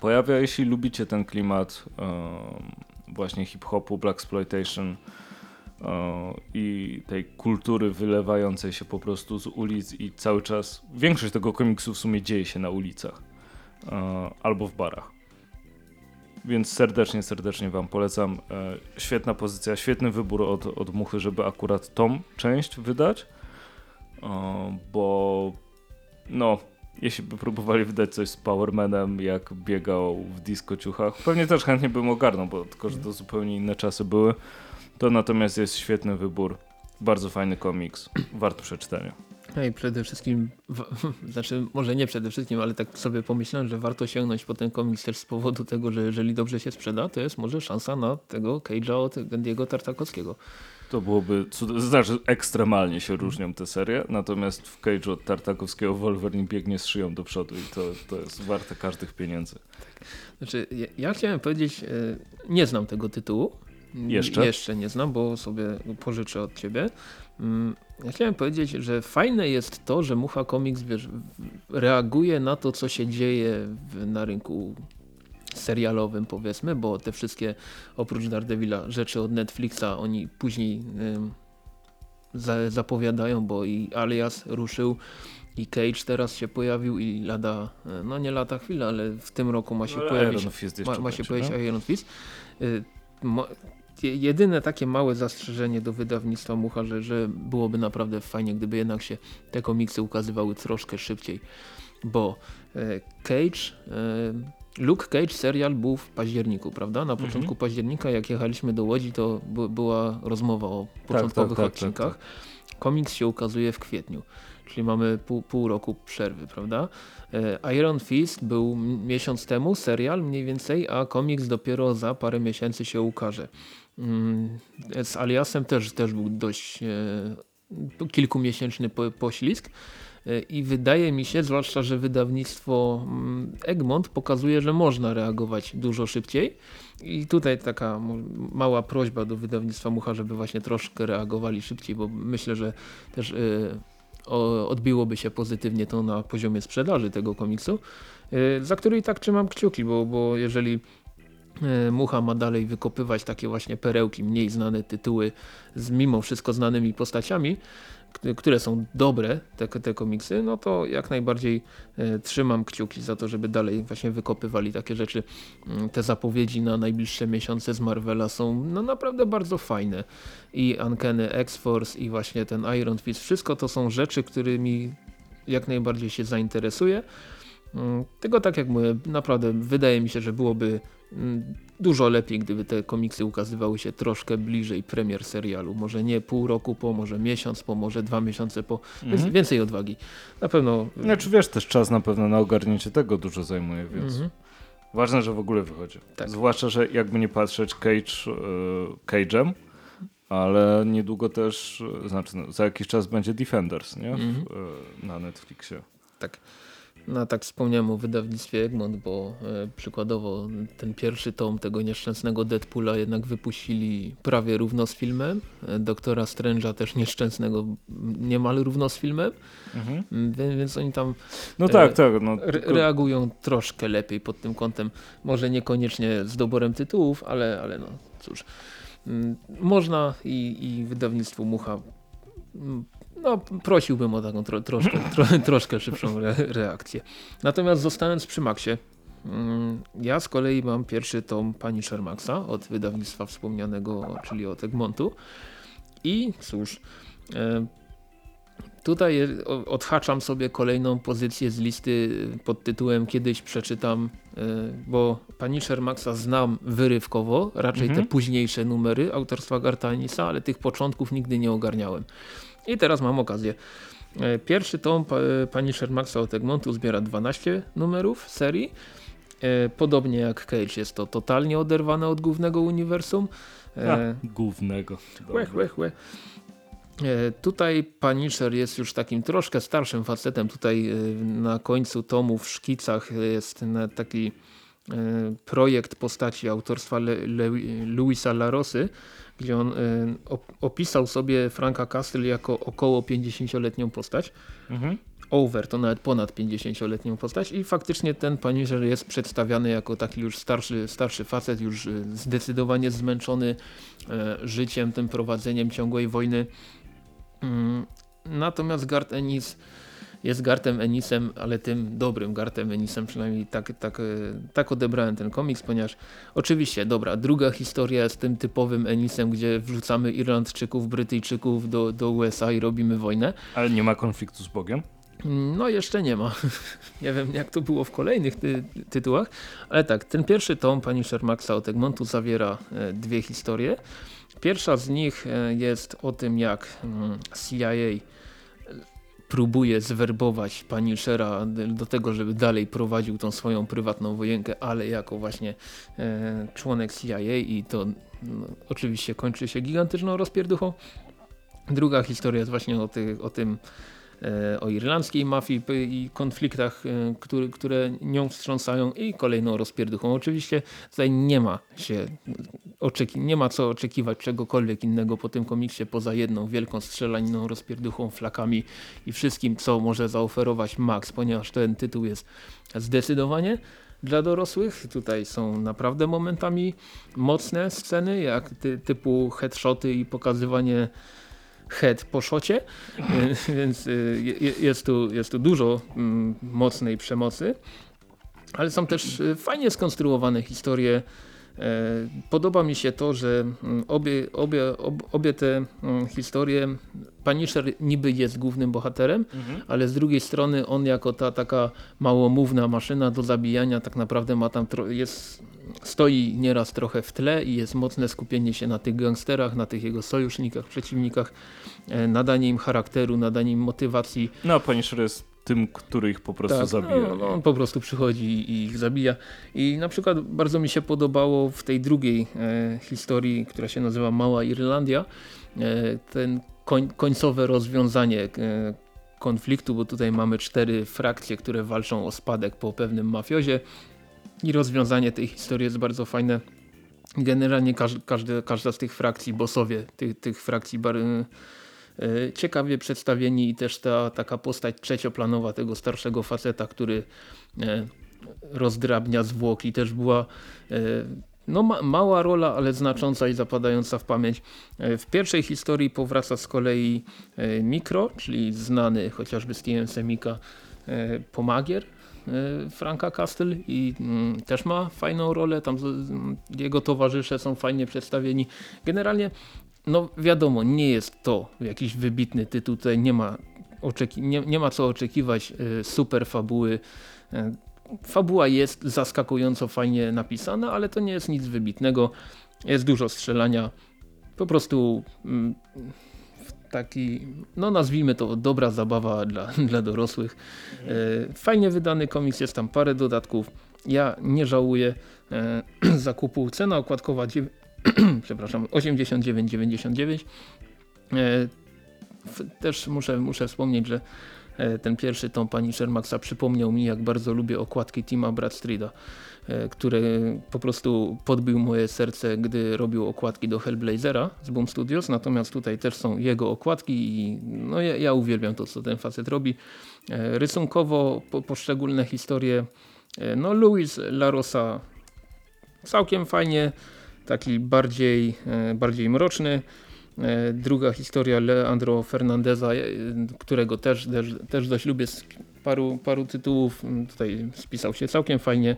pojawia. Jeśli lubicie ten klimat właśnie hip-hopu, black exploitation, i tej kultury wylewającej się po prostu z ulic i cały czas, większość tego komiksu w sumie dzieje się na ulicach albo w barach. Więc serdecznie, serdecznie wam polecam. E, świetna pozycja, świetny wybór od, od Muchy, żeby akurat tą część wydać, bo no, jeśli by próbowali wydać coś z Powermanem, jak biegał w disco ciuchach, pewnie też chętnie bym ogarnął, bo tylko, że to zupełnie inne czasy były. To natomiast jest świetny wybór. Bardzo fajny komiks, wart przeczytania. No i przede wszystkim, w, znaczy może nie przede wszystkim, ale tak sobie pomyślałem, że warto sięgnąć po ten komiks też z powodu tego, że jeżeli dobrze się sprzeda, to jest może szansa na tego Cage'a od Gendiego Tartakowskiego. To byłoby, znaczy ekstremalnie się różnią te serie, natomiast w Cage'u od Tartakowskiego Wolverine biegnie z szyją do przodu i to, to jest warte każdych pieniędzy. Znaczy, ja, ja chciałem powiedzieć, e, nie znam tego tytułu. Jeszcze? Jeszcze nie znam, bo sobie pożyczę od ciebie. Mm, ja chciałem powiedzieć, że fajne jest to, że Mucha Comics wiesz, reaguje na to, co się dzieje na rynku serialowym powiedzmy, bo te wszystkie oprócz Daredevila rzeczy od Netflixa oni później za, zapowiadają, bo i Alias ruszył i Cage teraz się pojawił i lada, e, no nie lata chwila, ale w tym roku ma się no, pojawić, ma, ma, się pojawić no? Iron Fist. Y, jedyne takie małe zastrzeżenie do wydawnictwa Mucha, że, że byłoby naprawdę fajnie, gdyby jednak się te komiksy ukazywały troszkę szybciej, bo e, Cage, e, Luke Cage serial był w październiku, prawda? Na początku mhm. października, jak jechaliśmy do Łodzi, to była rozmowa o tak, początkowych tak, tak, tak, odcinkach. Komiks się ukazuje w kwietniu, czyli mamy pół, pół roku przerwy, prawda? E, Iron Fist był miesiąc temu, serial mniej więcej, a komiks dopiero za parę miesięcy się ukaże. Mm, z Aliasem też, też był dość e, kilkumiesięczny poślizg. E, i wydaje mi się, zwłaszcza, że wydawnictwo mm, Egmont pokazuje, że można reagować dużo szybciej. I tutaj taka mała prośba do wydawnictwa Mucha, żeby właśnie troszkę reagowali szybciej, bo myślę, że też e, odbiłoby się pozytywnie to na poziomie sprzedaży tego komiksu, za który i tak trzymam kciuki, bo, bo jeżeli Mucha ma dalej wykopywać takie właśnie perełki, mniej znane tytuły z mimo wszystko znanymi postaciami, które są dobre, te, te komiksy, no to jak najbardziej e, trzymam kciuki za to, żeby dalej właśnie wykopywali takie rzeczy. Mm, te zapowiedzi na najbliższe miesiące z Marvela są no, naprawdę bardzo fajne. I Uncanny X-Force i właśnie ten Iron Fist, wszystko to są rzeczy, którymi jak najbardziej się zainteresuję. Mm, tego tak jak mówię, naprawdę wydaje mi się, że byłoby dużo lepiej, gdyby te komiksy ukazywały się troszkę bliżej premier serialu. Może nie pół roku po, może miesiąc po, może dwa miesiące po. Mhm. Więcej odwagi. Na pewno. Znaczy wiesz, też czas na pewno na ogarnięcie tego dużo zajmuje, więc mhm. ważne, że w ogóle wychodzi. Tak. Zwłaszcza, że jakby nie patrzeć Cage, yy, Cage'em, ale niedługo też, znaczy no, za jakiś czas będzie Defenders, nie? W, yy, na Netflixie. Tak. No tak wspomniałem o wydawnictwie Egmont, bo e, przykładowo ten pierwszy tom tego nieszczęsnego Deadpoola jednak wypuścili prawie równo z filmem. E, Doktora Strange'a też nieszczęsnego niemal równo z filmem. Mhm. Mm, więc, więc, oni tam no tak, e, tak, no, re reagują troszkę lepiej pod tym kątem. Może niekoniecznie z doborem tytułów, ale, ale no cóż. Mm, można i, i wydawnictwu Mucha mm, no, prosiłbym o taką tro, troszkę, tro, troszkę szybszą re, reakcję. Natomiast zostając przy Maxie, mm, ja z kolei mam pierwszy tom Pani Shermaxa od wydawnictwa wspomnianego, czyli od Egmontu. I cóż, e, tutaj odhaczam sobie kolejną pozycję z listy pod tytułem Kiedyś przeczytam, e, bo Pani Shermaxa znam wyrywkowo, raczej mhm. te późniejsze numery autorstwa Gartanisa, ale tych początków nigdy nie ogarniałem. I teraz mam okazję. E, pierwszy tom pani Shermaxa od Egmontu zbiera 12 numerów serii. E, podobnie jak Cage jest to totalnie oderwane od głównego uniwersum. E, A, głównego. Łech, łech, łech. Tutaj Punisher jest już takim troszkę starszym facetem. Tutaj na końcu tomu w szkicach jest taki projekt postaci autorstwa Le Le Luisa Larosy, gdzie on y, opisał sobie Franka Castle jako około 50-letnią postać. Mhm. Over to nawet ponad 50-letnią postać i faktycznie ten Punisher jest przedstawiany jako taki już starszy, starszy facet, już y, zdecydowanie zmęczony życiem, tym prowadzeniem ciągłej wojny. Mm, natomiast Gart Ennis jest Gartem Enisem, ale tym dobrym Gartem Enisem, przynajmniej tak, tak, e, tak odebrałem ten komiks, ponieważ oczywiście, dobra, druga historia z tym typowym Enisem, gdzie wrzucamy Irlandczyków, Brytyjczyków do, do USA i robimy wojnę. Ale nie ma konfliktu z Bogiem? No jeszcze nie ma. nie wiem jak to było w kolejnych ty tytułach, ale tak, ten pierwszy tom pani Shermaxa od Egmontu zawiera e, dwie historie. Pierwsza z nich e, jest o tym jak mm, CIA próbuje zwerbować Punishera do tego, żeby dalej prowadził tą swoją prywatną wojenkę, ale jako właśnie e, członek CIA i to no, oczywiście kończy się gigantyczną rozpierduchą. Druga historia jest właśnie o, o tym o irlandzkiej mafii i konfliktach, e, które, które nią wstrząsają i kolejną rozpierduchą. Oczywiście tutaj nie ma się nie ma co oczekiwać czegokolwiek innego po tym komiksie poza jedną wielką strzelaniną, rozpierduchą, flakami i wszystkim co może zaoferować Max, ponieważ ten tytuł jest zdecydowanie dla dorosłych. Tutaj są naprawdę momentami mocne sceny, jak ty, typu headshoty i pokazywanie head po szocie, więc y, jest tu, jest tu dużo mm, mocnej przemocy, ale są też y, fajnie skonstruowane historie podoba mi się to, że mm, obie, obie, obie te mm, historie, Punisher niby jest głównym bohaterem, mhm. ale z drugiej strony on jako ta taka małomówna maszyna do zabijania tak naprawdę ma tam, jest, stoi nieraz trochę w tle i jest mocne skupienie się na tych gangsterach, na tych jego sojusznikach, przeciwnikach, e, nadanie im charakteru, nadanie im motywacji. No, Punisher jest tym, który ich po prostu tak, zabija. No, no, on po prostu przychodzi i ich zabija. I na przykład bardzo mi się podobało w tej drugiej e, historii, która się nazywa Mała Irlandia, e, ten koń, końcowe rozwiązanie e, konfliktu, bo tutaj mamy cztery frakcje, które walczą o spadek po pewnym mafiozie i rozwiązanie tej historii jest bardzo fajne. Generalnie każdy, każda z tych frakcji, bossowie tych, tych frakcji ciekawie przedstawieni i też ta taka postać trzecioplanowa tego starszego faceta, który e, rozdrabnia zwłoki też była e, no ma, mała rola, ale znacząca i zapadająca w pamięć. W pierwszej historii powraca z kolei Mikro, czyli znany chociażby z TM Semika pomagier Franka Castle i mm, też ma fajną rolę, tam jego towarzysze są fajnie przedstawieni. Generalnie no wiadomo, nie jest to jakiś wybitny tytuł, tutaj nie ma, nie, nie ma co oczekiwać y, super fabuły. Y, fabuła jest zaskakująco fajnie napisana, ale to nie jest nic wybitnego. Jest dużo strzelania. Po prostu mm, taki, no nazwijmy to dobra zabawa dla, dla dorosłych. Y, fajnie wydany komiks, jest tam parę dodatków. Ja nie żałuję zakupu. Cena okładkowa przepraszam, 89,99. E, też muszę, muszę wspomnieć, że e, ten pierwszy tom pani Shermaxa przypomniał mi, jak bardzo lubię okładki Tima Bradstreeta, e, który po prostu podbił moje serce, gdy robił okładki do Hellblazera z Boom Studios, natomiast tutaj też są jego okładki i no ja, ja uwielbiam to, co ten facet robi. Rysunkowo po, poszczególne historie, no Luis Larosa całkiem fajnie, taki bardziej, e, bardziej mroczny. E, druga historia Leandro Fernandeza, e, którego też, też, też dość lubię z paru, paru tytułów. Tutaj spisał się całkiem fajnie.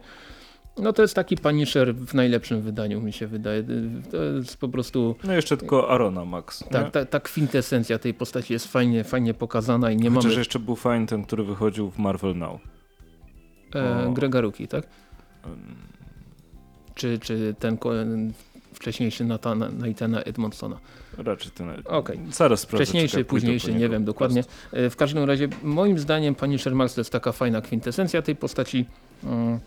No to jest taki Punisher w najlepszym wydaniu mi się wydaje. To jest po prostu... No jeszcze tylko Arona Max. Tak, ta, ta kwintesencja tej postaci jest fajnie, fajnie pokazana i nie Chociaż mamy... jeszcze był fajny ten, który wychodził w Marvel Now. E, Gregaruki, tak? Czy, czy ten wcześniejszy Natana, Nathana Edmondsona? Raczej ten. Okay. Zaraz sprawdzę. Wcześniejszy, późniejszy, nie wiem dokładnie. E, w każdym razie moim zdaniem pani Shermax to jest taka fajna kwintesencja tej postaci. Mm,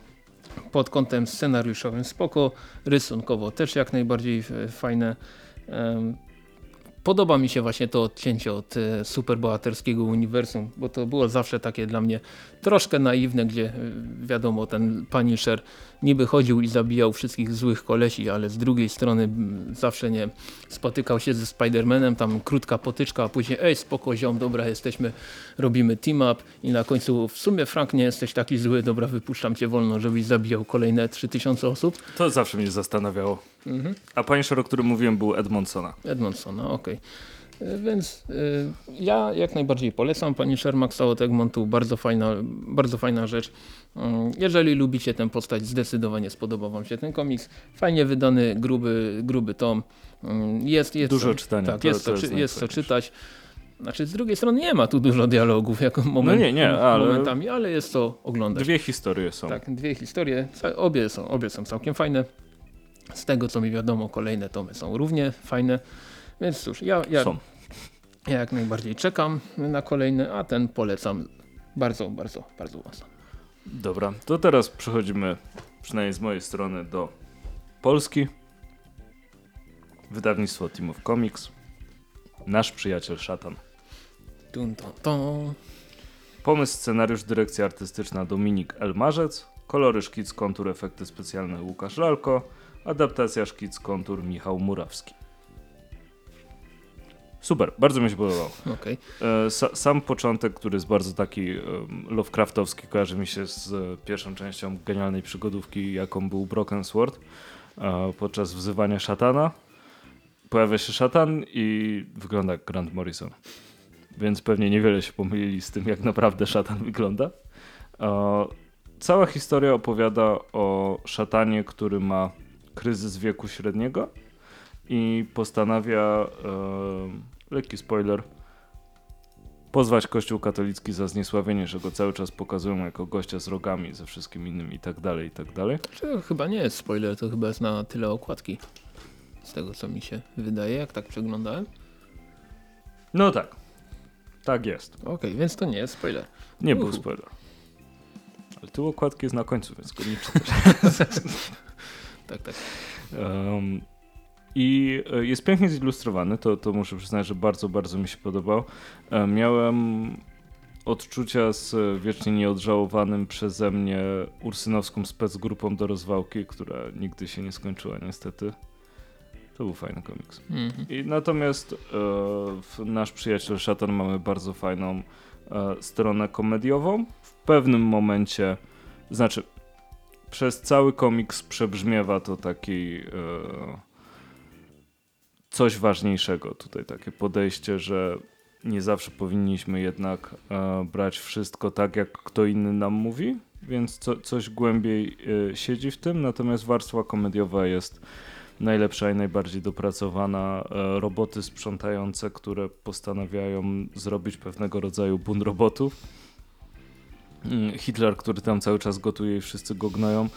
pod kątem scenariuszowym spoko, rysunkowo też jak najbardziej fajne. Podoba mi się właśnie to odcięcie od e, superbohaterskiego uniwersum, bo to było zawsze takie dla mnie troszkę naiwne, gdzie e, wiadomo ten Punisher niby chodził i zabijał wszystkich złych kolesi, ale z drugiej strony zawsze nie spotykał się ze Spider-Manem, tam krótka potyczka, a później ej spoko ziom, dobra jesteśmy, robimy team up i na końcu w sumie Frank nie jesteś taki zły, dobra wypuszczam cię wolno, żebyś zabijał kolejne 3000 osób. To zawsze mnie zastanawiało. Mhm. A Punisher, o którym mówiłem był Edmondsona. Edmondsona, okej. Okay. E, więc y, ja jak najbardziej polecam Pani Shermax od Egmontu, bardzo fajna, bardzo fajna rzecz. Y, jeżeli lubicie tę postać, zdecydowanie spodoba Wam się ten komiks. Fajnie wydany, gruby, gruby tom. Y, jest, jest, Dużo czytania. Tak, to, jest, to, jest, jest co czytać. Znaczy z drugiej strony nie ma tu dużo dialogów jako moment, no nie, nie, ale momentami, ale jest to oglądać. Dwie historie są. Tak, dwie historie. Obie są, obie są całkiem fajne. Z tego co mi wiadomo, kolejne tomy są równie fajne. Więc cóż, ja, ja, ja jak najbardziej czekam na kolejny, a ten polecam bardzo, bardzo, bardzo mocno. Dobra, to teraz przechodzimy, przynajmniej z mojej strony, do Polski. Wydawnictwo Team of Comics. Nasz przyjaciel szatan. Dun, dun, dun. Pomysł, scenariusz, dyrekcja artystyczna Dominik Elmarzec. Kolory, szkic, kontur, efekty specjalne Łukasz Lalko Adaptacja szkic kontur Michał Murawski. Super, bardzo mi się podobało. Okay. E, sam początek, który jest bardzo taki Lovecraftowski, kojarzy mi się z pierwszą częścią genialnej przygodówki, jaką był Broken Sword. E, podczas wzywania szatana pojawia się szatan i wygląda jak Grant Morrison. Więc pewnie niewiele się pomylili z tym, jak naprawdę szatan wygląda. E, cała historia opowiada o szatanie, który ma kryzys wieku średniego i postanawia, e, lekki spoiler, pozwać Kościół katolicki za zniesławienie, że go cały czas pokazują jako gościa z rogami, ze wszystkim innym i tak dalej, i tak dalej. To chyba nie jest spoiler, to chyba jest na tyle okładki. Z tego co mi się wydaje, jak tak przeglądałem. No tak. Tak jest. Okej, okay, więc to nie jest spoiler. Nie Uhu. był spoiler. Ale tył okładki jest na końcu, więc go nie czytasz. tak, tak. Um, i e, jest pięknie zilustrowany, to, to muszę przyznać, że bardzo, bardzo mi się podobał. E, miałem odczucia z wiecznie nieodżałowanym przeze mnie ursynowską specgrupą do rozwałki, która nigdy się nie skończyła niestety. To był fajny komiks. Mm -hmm. I natomiast e, nasz przyjaciel Szatan mamy bardzo fajną e, stronę komediową. W pewnym momencie, znaczy przez cały komiks przebrzmiewa to taki e, coś ważniejszego. Tutaj takie podejście, że nie zawsze powinniśmy jednak e, brać wszystko tak, jak kto inny nam mówi, więc co, coś głębiej e, siedzi w tym, natomiast warstwa komediowa jest najlepsza i najbardziej dopracowana. E, roboty sprzątające, które postanawiają zrobić pewnego rodzaju bunt robotów. Mm, Hitler, który tam cały czas gotuje i wszyscy go gnoją.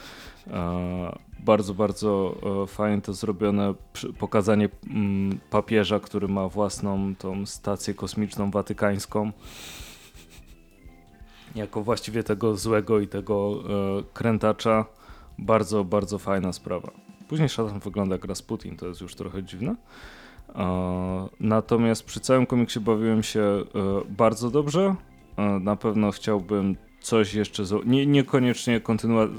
E, bardzo, bardzo e, fajnie to zrobione pokazanie mm, papieża, który ma własną tą stację kosmiczną watykańską jako właściwie tego złego i tego e, krętacza. Bardzo, bardzo fajna sprawa. Później szatan wygląda jak Rasputin, to jest już trochę dziwne. Natomiast przy całym komiksie bawiłem się bardzo dobrze. Na pewno chciałbym coś jeszcze, nie, niekoniecznie kontynuować,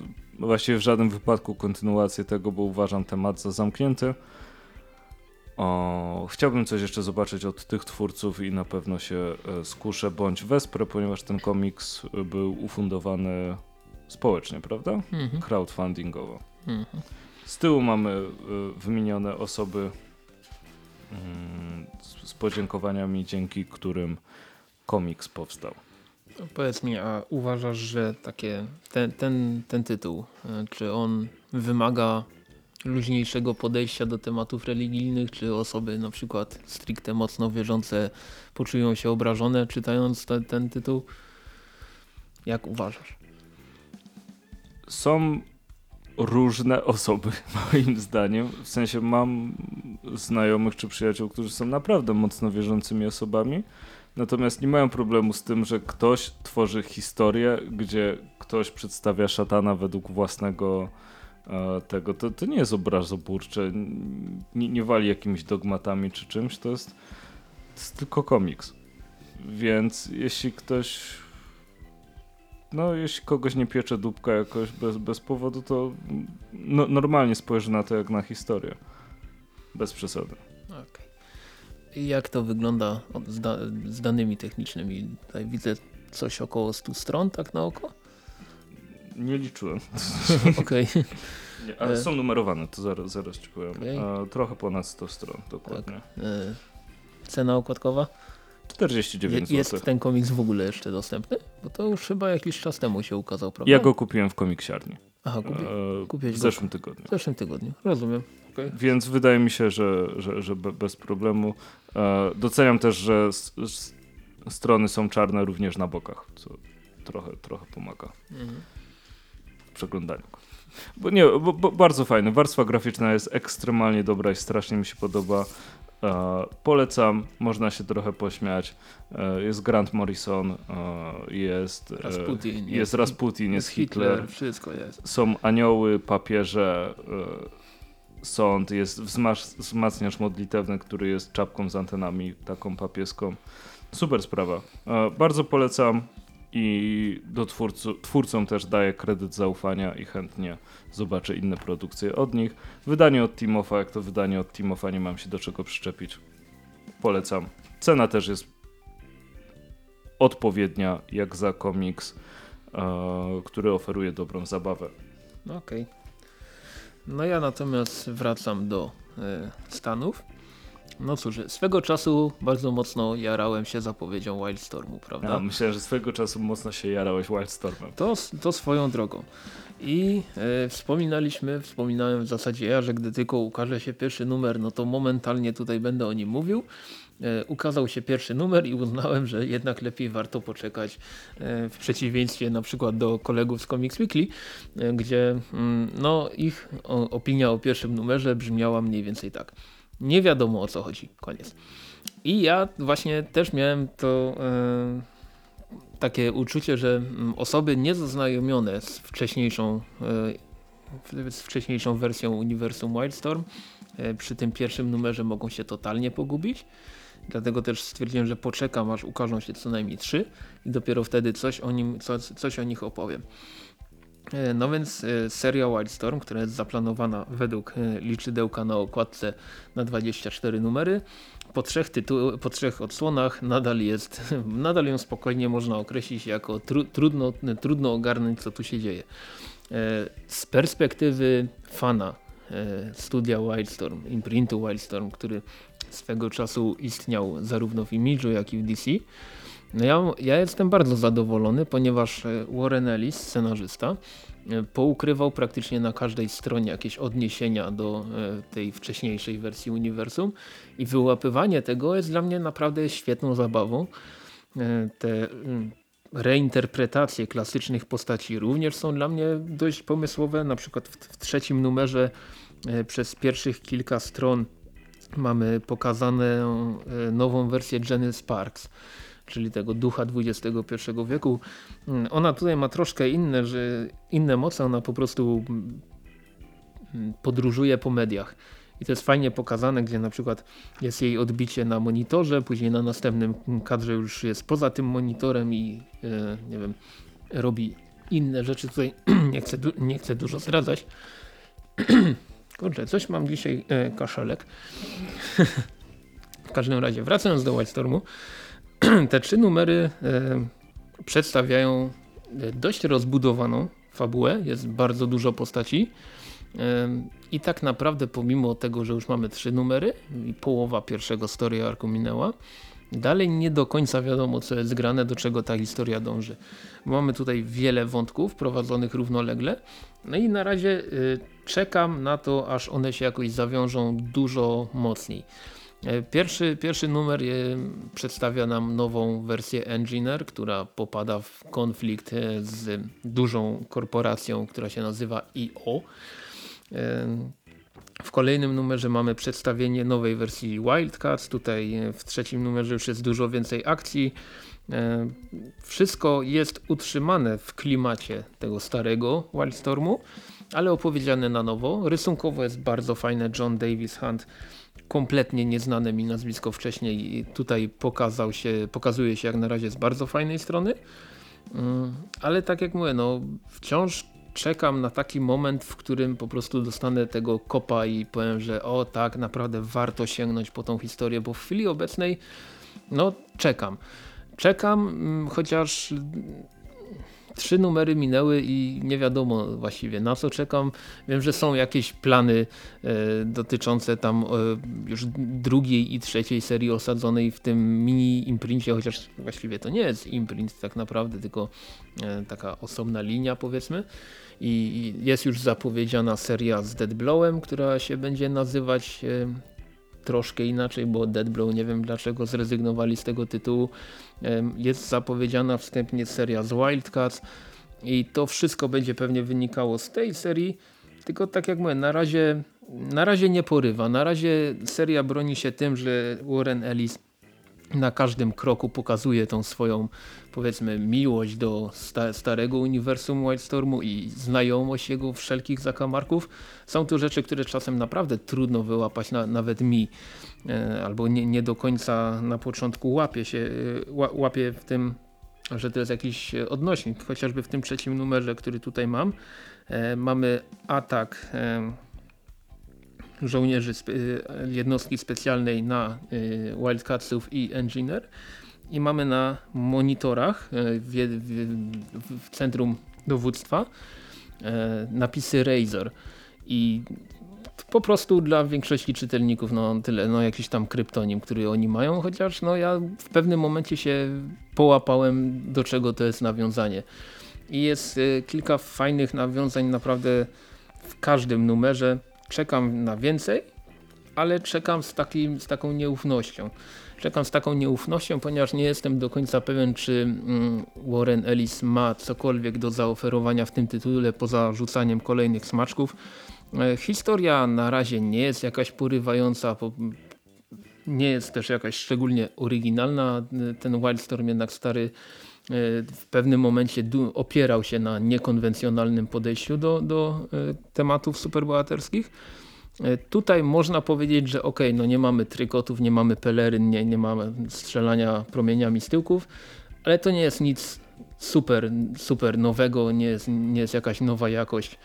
właściwie w żadnym wypadku kontynuację tego, bo uważam temat za zamknięty. O, chciałbym coś jeszcze zobaczyć od tych twórców i na pewno się e, skuszę bądź wesprę, ponieważ ten komiks był ufundowany społecznie, prawda? Mhm. Crowdfundingowo. Mhm. Z tyłu mamy e, wymienione osoby mm, z podziękowaniami, dzięki którym komiks powstał. Powiedz mi, a uważasz, że takie, ten, ten, ten tytuł, e, czy on wymaga luźniejszego podejścia do tematów religijnych, czy osoby na przykład stricte mocno wierzące poczują się obrażone czytając te, ten tytuł? Jak uważasz? Są różne osoby, moim zdaniem. W sensie mam znajomych czy przyjaciół, którzy są naprawdę mocno wierzącymi osobami Natomiast nie mają problemu z tym, że ktoś tworzy historię, gdzie ktoś przedstawia szatana według własnego e, tego. To, to nie jest obrazoburcze, nie, nie wali jakimiś dogmatami czy czymś, to jest, to jest tylko komiks. Więc jeśli ktoś no jeśli kogoś nie piecze dupka jakoś bez, bez powodu, to no, normalnie spojrzy na to jak na historię. Bez przesady. Okay jak to wygląda z, da z, danymi technicznymi? Tutaj widzę coś około 100 stron, tak na oko? Nie liczyłem. Okej. Okay. Ale są numerowane, to zaraz, zaraz ci powiem. Okay. Trochę ponad 100 stron, dokładnie. Tak. E, cena okładkowa? 49 Je, Jest ten komiks w ogóle jeszcze dostępny? Bo to już chyba jakiś czas temu się ukazał, prawda? Ja go kupiłem w komiksiarni. Aha, kupi e, kupiłeś w zeszłym tygodniu. W zeszłym tygodniu, rozumiem. Okay. Więc wydaje mi się, że, że, że bez problemu. E, doceniam też, że strony są czarne również na bokach, co trochę, trochę pomaga mhm. w przeglądaniu. Bo nie, bo, bo bardzo fajne. Warstwa graficzna jest ekstremalnie dobra i strasznie mi się podoba. E, polecam, można się trochę pośmiać. E, jest Grant Morrison, e, jest Rasputin, jest, jest, Rasputin, jest, jest Hitler, Hitler, wszystko jest. Są anioły, papieże, sąd, jest wzmacniacz modlitewny, który jest czapką z antenami, taką papieską. Super sprawa. bardzo polecam. i do twórcu, twórcom też daję kredyt zaufania i chętnie zobaczę inne produkcje od nich. Wydanie od Timofa, jak to wydanie od Timofa, nie mam się do czego przyczepić. Polecam. Cena też jest odpowiednia jak za komiks, e, który oferuje dobrą zabawę. Okej. Okay. No ja natomiast wracam do e, Stanów. No cóż, swego czasu bardzo mocno jarałem się zapowiedzią Wildstormu, prawda? Ja myślę, że swego czasu mocno się jarałeś Wildstormem. To, to swoją drogą. I e, wspominaliśmy, wspominałem w zasadzie ja, że gdy tylko ukaże się pierwszy numer, no to momentalnie tutaj będę o nim mówił. E, ukazał się pierwszy numer i uznałem, że jednak lepiej warto poczekać e, w przeciwieństwie na przykład do kolegów z Comics Weekly, e, gdzie mm, no, ich opinia o pierwszym numerze brzmiała mniej więcej tak. Nie wiadomo o co chodzi. Koniec. I ja właśnie też miałem to takie uczucie, że mm, osoby niezaznajomione z wcześniejszą, z wcześniejszą wersją Uniwersum Wildstorm przy tym pierwszym numerze mogą się totalnie pogubić. Dlatego też stwierdziłem, że poczekam aż ukażą się co najmniej trzy i dopiero wtedy coś o, nim, co, coś o nich opowiem. E, no więc e, seria Wildstorm, która jest zaplanowana według e, liczydełka na okładce na 24 numery, po trzech, tytu po trzech odsłonach nadal jest, nadal ją spokojnie można określić jako tru trudno, trudno ogarnąć co tu się dzieje. Z perspektywy fana studia Wildstorm, imprintu Wildstorm, który swego czasu istniał zarówno w Image'u jak i w DC. No ja, ja jestem bardzo zadowolony, ponieważ e, Warren Ellis, scenarzysta, e, poukrywał praktycznie na każdej stronie jakieś odniesienia do e, tej wcześniejszej wersji uniwersum i wyłapywanie tego jest dla mnie naprawdę świetną zabawą. Te mm, reinterpretacje klasycznych postaci również są dla mnie dość pomysłowe. Na przykład w, trzecim numerze przez pierwszych kilka stron mamy pokazane e, nową wersję Jenny Sparks, czyli tego ducha XXI wieku. Mm, ona tutaj ma troszkę inne, że inne moce, ona po prostu mm, podróżuje po mediach. I to jest fajnie pokazane, gdzie na przykład jest jej odbicie na monitorze, później na następnym kadrze już jest poza tym monitorem i e, nie wiem, robi inne rzeczy. Tutaj nie chcę, nie chcę dużo zdradzać. Kurczę, coś mam dzisiaj e, kaszelek. w każdym razie, wracając do Wildstormu, te trzy numery e, przedstawiają e, dość rozbudowaną fabułę, jest bardzo dużo postaci e, i tak naprawdę pomimo tego, że już mamy trzy numery i połowa pierwszego story arku minęła, Dalej nie do końca wiadomo co jest grane, do czego ta historia dąży. Mamy tutaj wiele wątków prowadzonych równolegle. No i na razie czekam na to, aż one się jakoś zawiążą dużo mocniej. Y, pierwszy, pierwszy numer przedstawia nam nową wersję Engineer, która popada w konflikt y, z dużą korporacją, która się nazywa IO. W kolejnym numerze mamy przedstawienie nowej wersji Wildcats. Tutaj e, w trzecim numerze już jest dużo więcej akcji. E, wszystko jest utrzymane w klimacie tego starego Wildstormu, ale opowiedziane na nowo. Rysunkowo jest bardzo fajne. John Davis Hunt, kompletnie nieznane mi nazwisko wcześniej, tutaj pokazał się, pokazuje się jak na razie z bardzo fajnej strony. Mm, ale tak jak mówię, no wciąż czekam na taki moment, w którym po prostu dostanę tego kopa i powiem, że o tak, naprawdę warto sięgnąć po tą historię, bo w chwili obecnej no czekam. Czekam, mm, chociaż trzy numery minęły i nie wiadomo właściwie na co czekam. Wiem, że są jakieś plany e, dotyczące tam e, już drugiej i trzeciej serii osadzonej w tym mini imprincie, chociaż właściwie to nie jest imprint tak naprawdę, tylko e, taka osobna linia powiedzmy. I jest już zapowiedziana seria z Deadblowem, która się będzie nazywać e, troszkę inaczej, bo Deadblow nie wiem dlaczego zrezygnowali z tego tytułu. Jest zapowiedziana wstępnie seria z Wildcats i to wszystko będzie pewnie wynikało z tej serii, tylko tak jak mówię, na razie, na razie nie porywa. Na razie seria broni się tym, że Warren Ellis na każdym kroku pokazuje tą swoją powiedzmy miłość do sta starego uniwersum Wildstormu i znajomość jego wszelkich zakamarków. Są to rzeczy, które czasem naprawdę trudno wyłapać na, nawet mi e, albo nie, nie, do końca na początku łapie się, e, łapie w tym że to jest jakiś odnośnik, chociażby w tym trzecim numerze, który tutaj mam, e, mamy atak e, żołnierzy spe, e, jednostki specjalnej na e, Wildcatsów i Engineer i mamy na monitorach e, w, w, w centrum dowództwa napisy Razor i po prostu dla większości czytelników no tyle, no jakiś tam kryptonim, który oni mają, chociaż no ja w pewnym momencie się połapałem do czego to jest nawiązanie. I jest y, kilka fajnych nawiązań naprawdę w każdym numerze. Czekam na więcej, ale czekam z, takim, z taką nieufnością. Czekam z taką nieufnością, ponieważ nie jestem do końca pewien, czy mm, Warren Ellis ma cokolwiek do zaoferowania w tym tytule poza rzucaniem kolejnych smaczków. E, historia na razie nie jest jakaś porywająca, nie jest też jakaś szczególnie oryginalna. E, ten Wildstorm jednak stary w pewnym momencie opierał się na niekonwencjonalnym podejściu do, do tematów superbohaterskich. Tutaj można powiedzieć, że ok, no nie mamy trykotów, nie mamy peleryn, nie, nie mamy strzelania promieniami z tyłków, ale to nie jest nic super, super nowego, nie jest, nie jest jakaś nowa jakość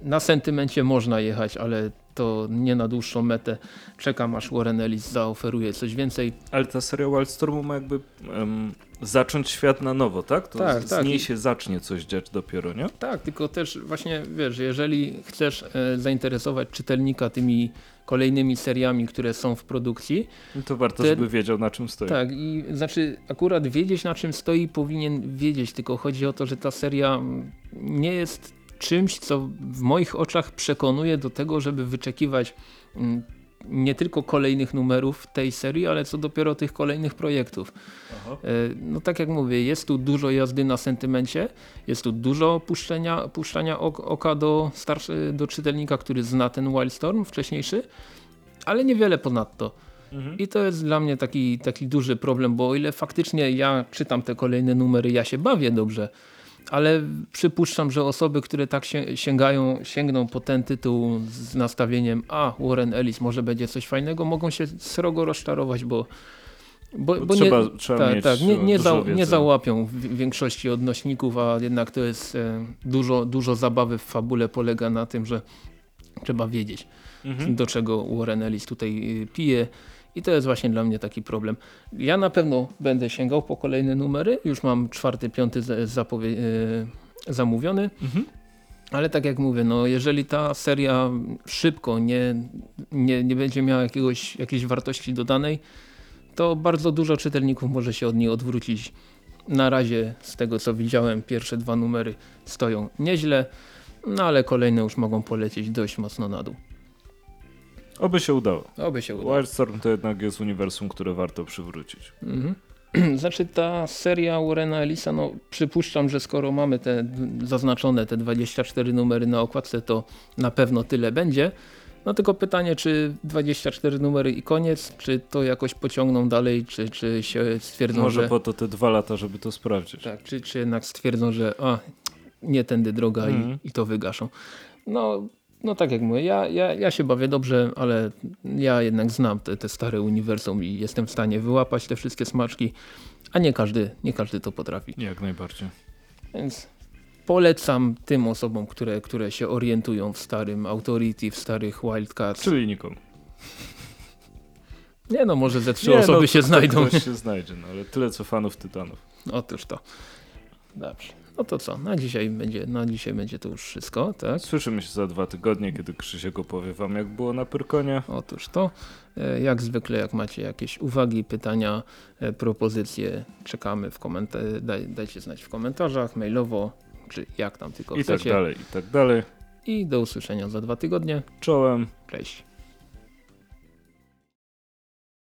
na sentymencie można jechać, ale to nie na dłuższą metę. Czekam aż Warren Ellis zaoferuje coś więcej. Ale ta seria Wildstormu ma jakby um, zacząć świat na nowo, tak? To tak, z, tak. z niej się zacznie coś dziać dopiero, nie? Tak, tylko też właśnie wiesz, jeżeli chcesz e, zainteresować czytelnika tymi kolejnymi seriami, które są w produkcji. No to warto, te, żeby wiedział na czym stoi. Tak, i znaczy akurat wiedzieć na czym stoi powinien wiedzieć, tylko chodzi o to, że ta seria nie jest czymś, co w moich oczach przekonuje do tego, żeby wyczekiwać mm, nie tylko kolejnych numerów tej serii, ale co dopiero tych kolejnych projektów. Aha. E, no tak jak mówię, jest tu dużo jazdy na sentymencie, jest tu dużo puszczenia, puszczania oka do, starszy, do czytelnika, który zna ten Wildstorm wcześniejszy, ale niewiele ponadto. Mhm. I to jest dla mnie taki, taki duży problem, bo o ile faktycznie ja czytam te kolejne numery, ja się bawię dobrze, ale przypuszczam, że osoby, które tak sięgają, sięgną po ten tytuł z nastawieniem a Warren Ellis może będzie coś fajnego, mogą się srogo rozczarować, bo bo, bo trzeba, nie, trzeba tak, tak, nie, nie, za, nie załapią w większości odnośników, a jednak to jest e, dużo, dużo zabawy w fabule polega na tym, że trzeba wiedzieć mhm. do czego Warren Ellis tutaj e, pije i to jest właśnie dla mnie taki problem. Ja na pewno będę sięgał po kolejne numery. Już mam czwarty, piąty e, zamówiony. Mhm. Ale tak jak mówię, no jeżeli ta seria szybko nie, nie, nie będzie miała jakiegoś, jakiejś wartości dodanej, to bardzo dużo czytelników może się od niej odwrócić. Na razie z tego co widziałem, pierwsze dwa numery stoją nieźle, no ale kolejne już mogą polecieć dość mocno na dół. Oby się udało. Oby się udało. Wildstorm to jednak jest uniwersum, które warto przywrócić. Mhm. Znaczy ta seria Warrena Ellisa, no przypuszczam, że skoro mamy te zaznaczone te 24 numery na okładce, to na pewno tyle będzie. No tylko pytanie, czy 24 numery i koniec, czy to jakoś pociągną dalej, czy, czy się stwierdzą, Może że... po to te dwa lata, żeby to sprawdzić. Tak, czy, czy jednak stwierdzą, że a, nie tędy droga mm. i, mhm. i to wygaszą. No no tak jak mówię, ja, ja, ja się bawię dobrze, ale ja jednak znam te, te stare uniwersum i jestem w stanie wyłapać te wszystkie smaczki, a nie każdy, nie każdy to potrafi. Jak najbardziej. Więc polecam tym osobom, które, które się orientują w starym Authority, w starych Wildcats. Czyli nikomu. Nie no, może ze trzy nie, osoby no, się znajdą. Ktoś się znajdzie, no, ale tyle co fanów Tytanów. Otóż to. Dobrze. No to co, na dzisiaj będzie, na dzisiaj będzie to już wszystko, tak? Słyszymy się za dwa tygodnie, kiedy Krzysiek opowie wam jak było na Pyrkonie. Otóż to, e, jak zwykle jak macie jakieś uwagi, pytania, e, propozycje, czekamy w komentarzach, daj, dajcie znać w komentarzach, mailowo, czy jak tam tylko I chcecie. I tak dalej, i tak dalej. I do usłyszenia za dwa tygodnie. Czołem. Cześć.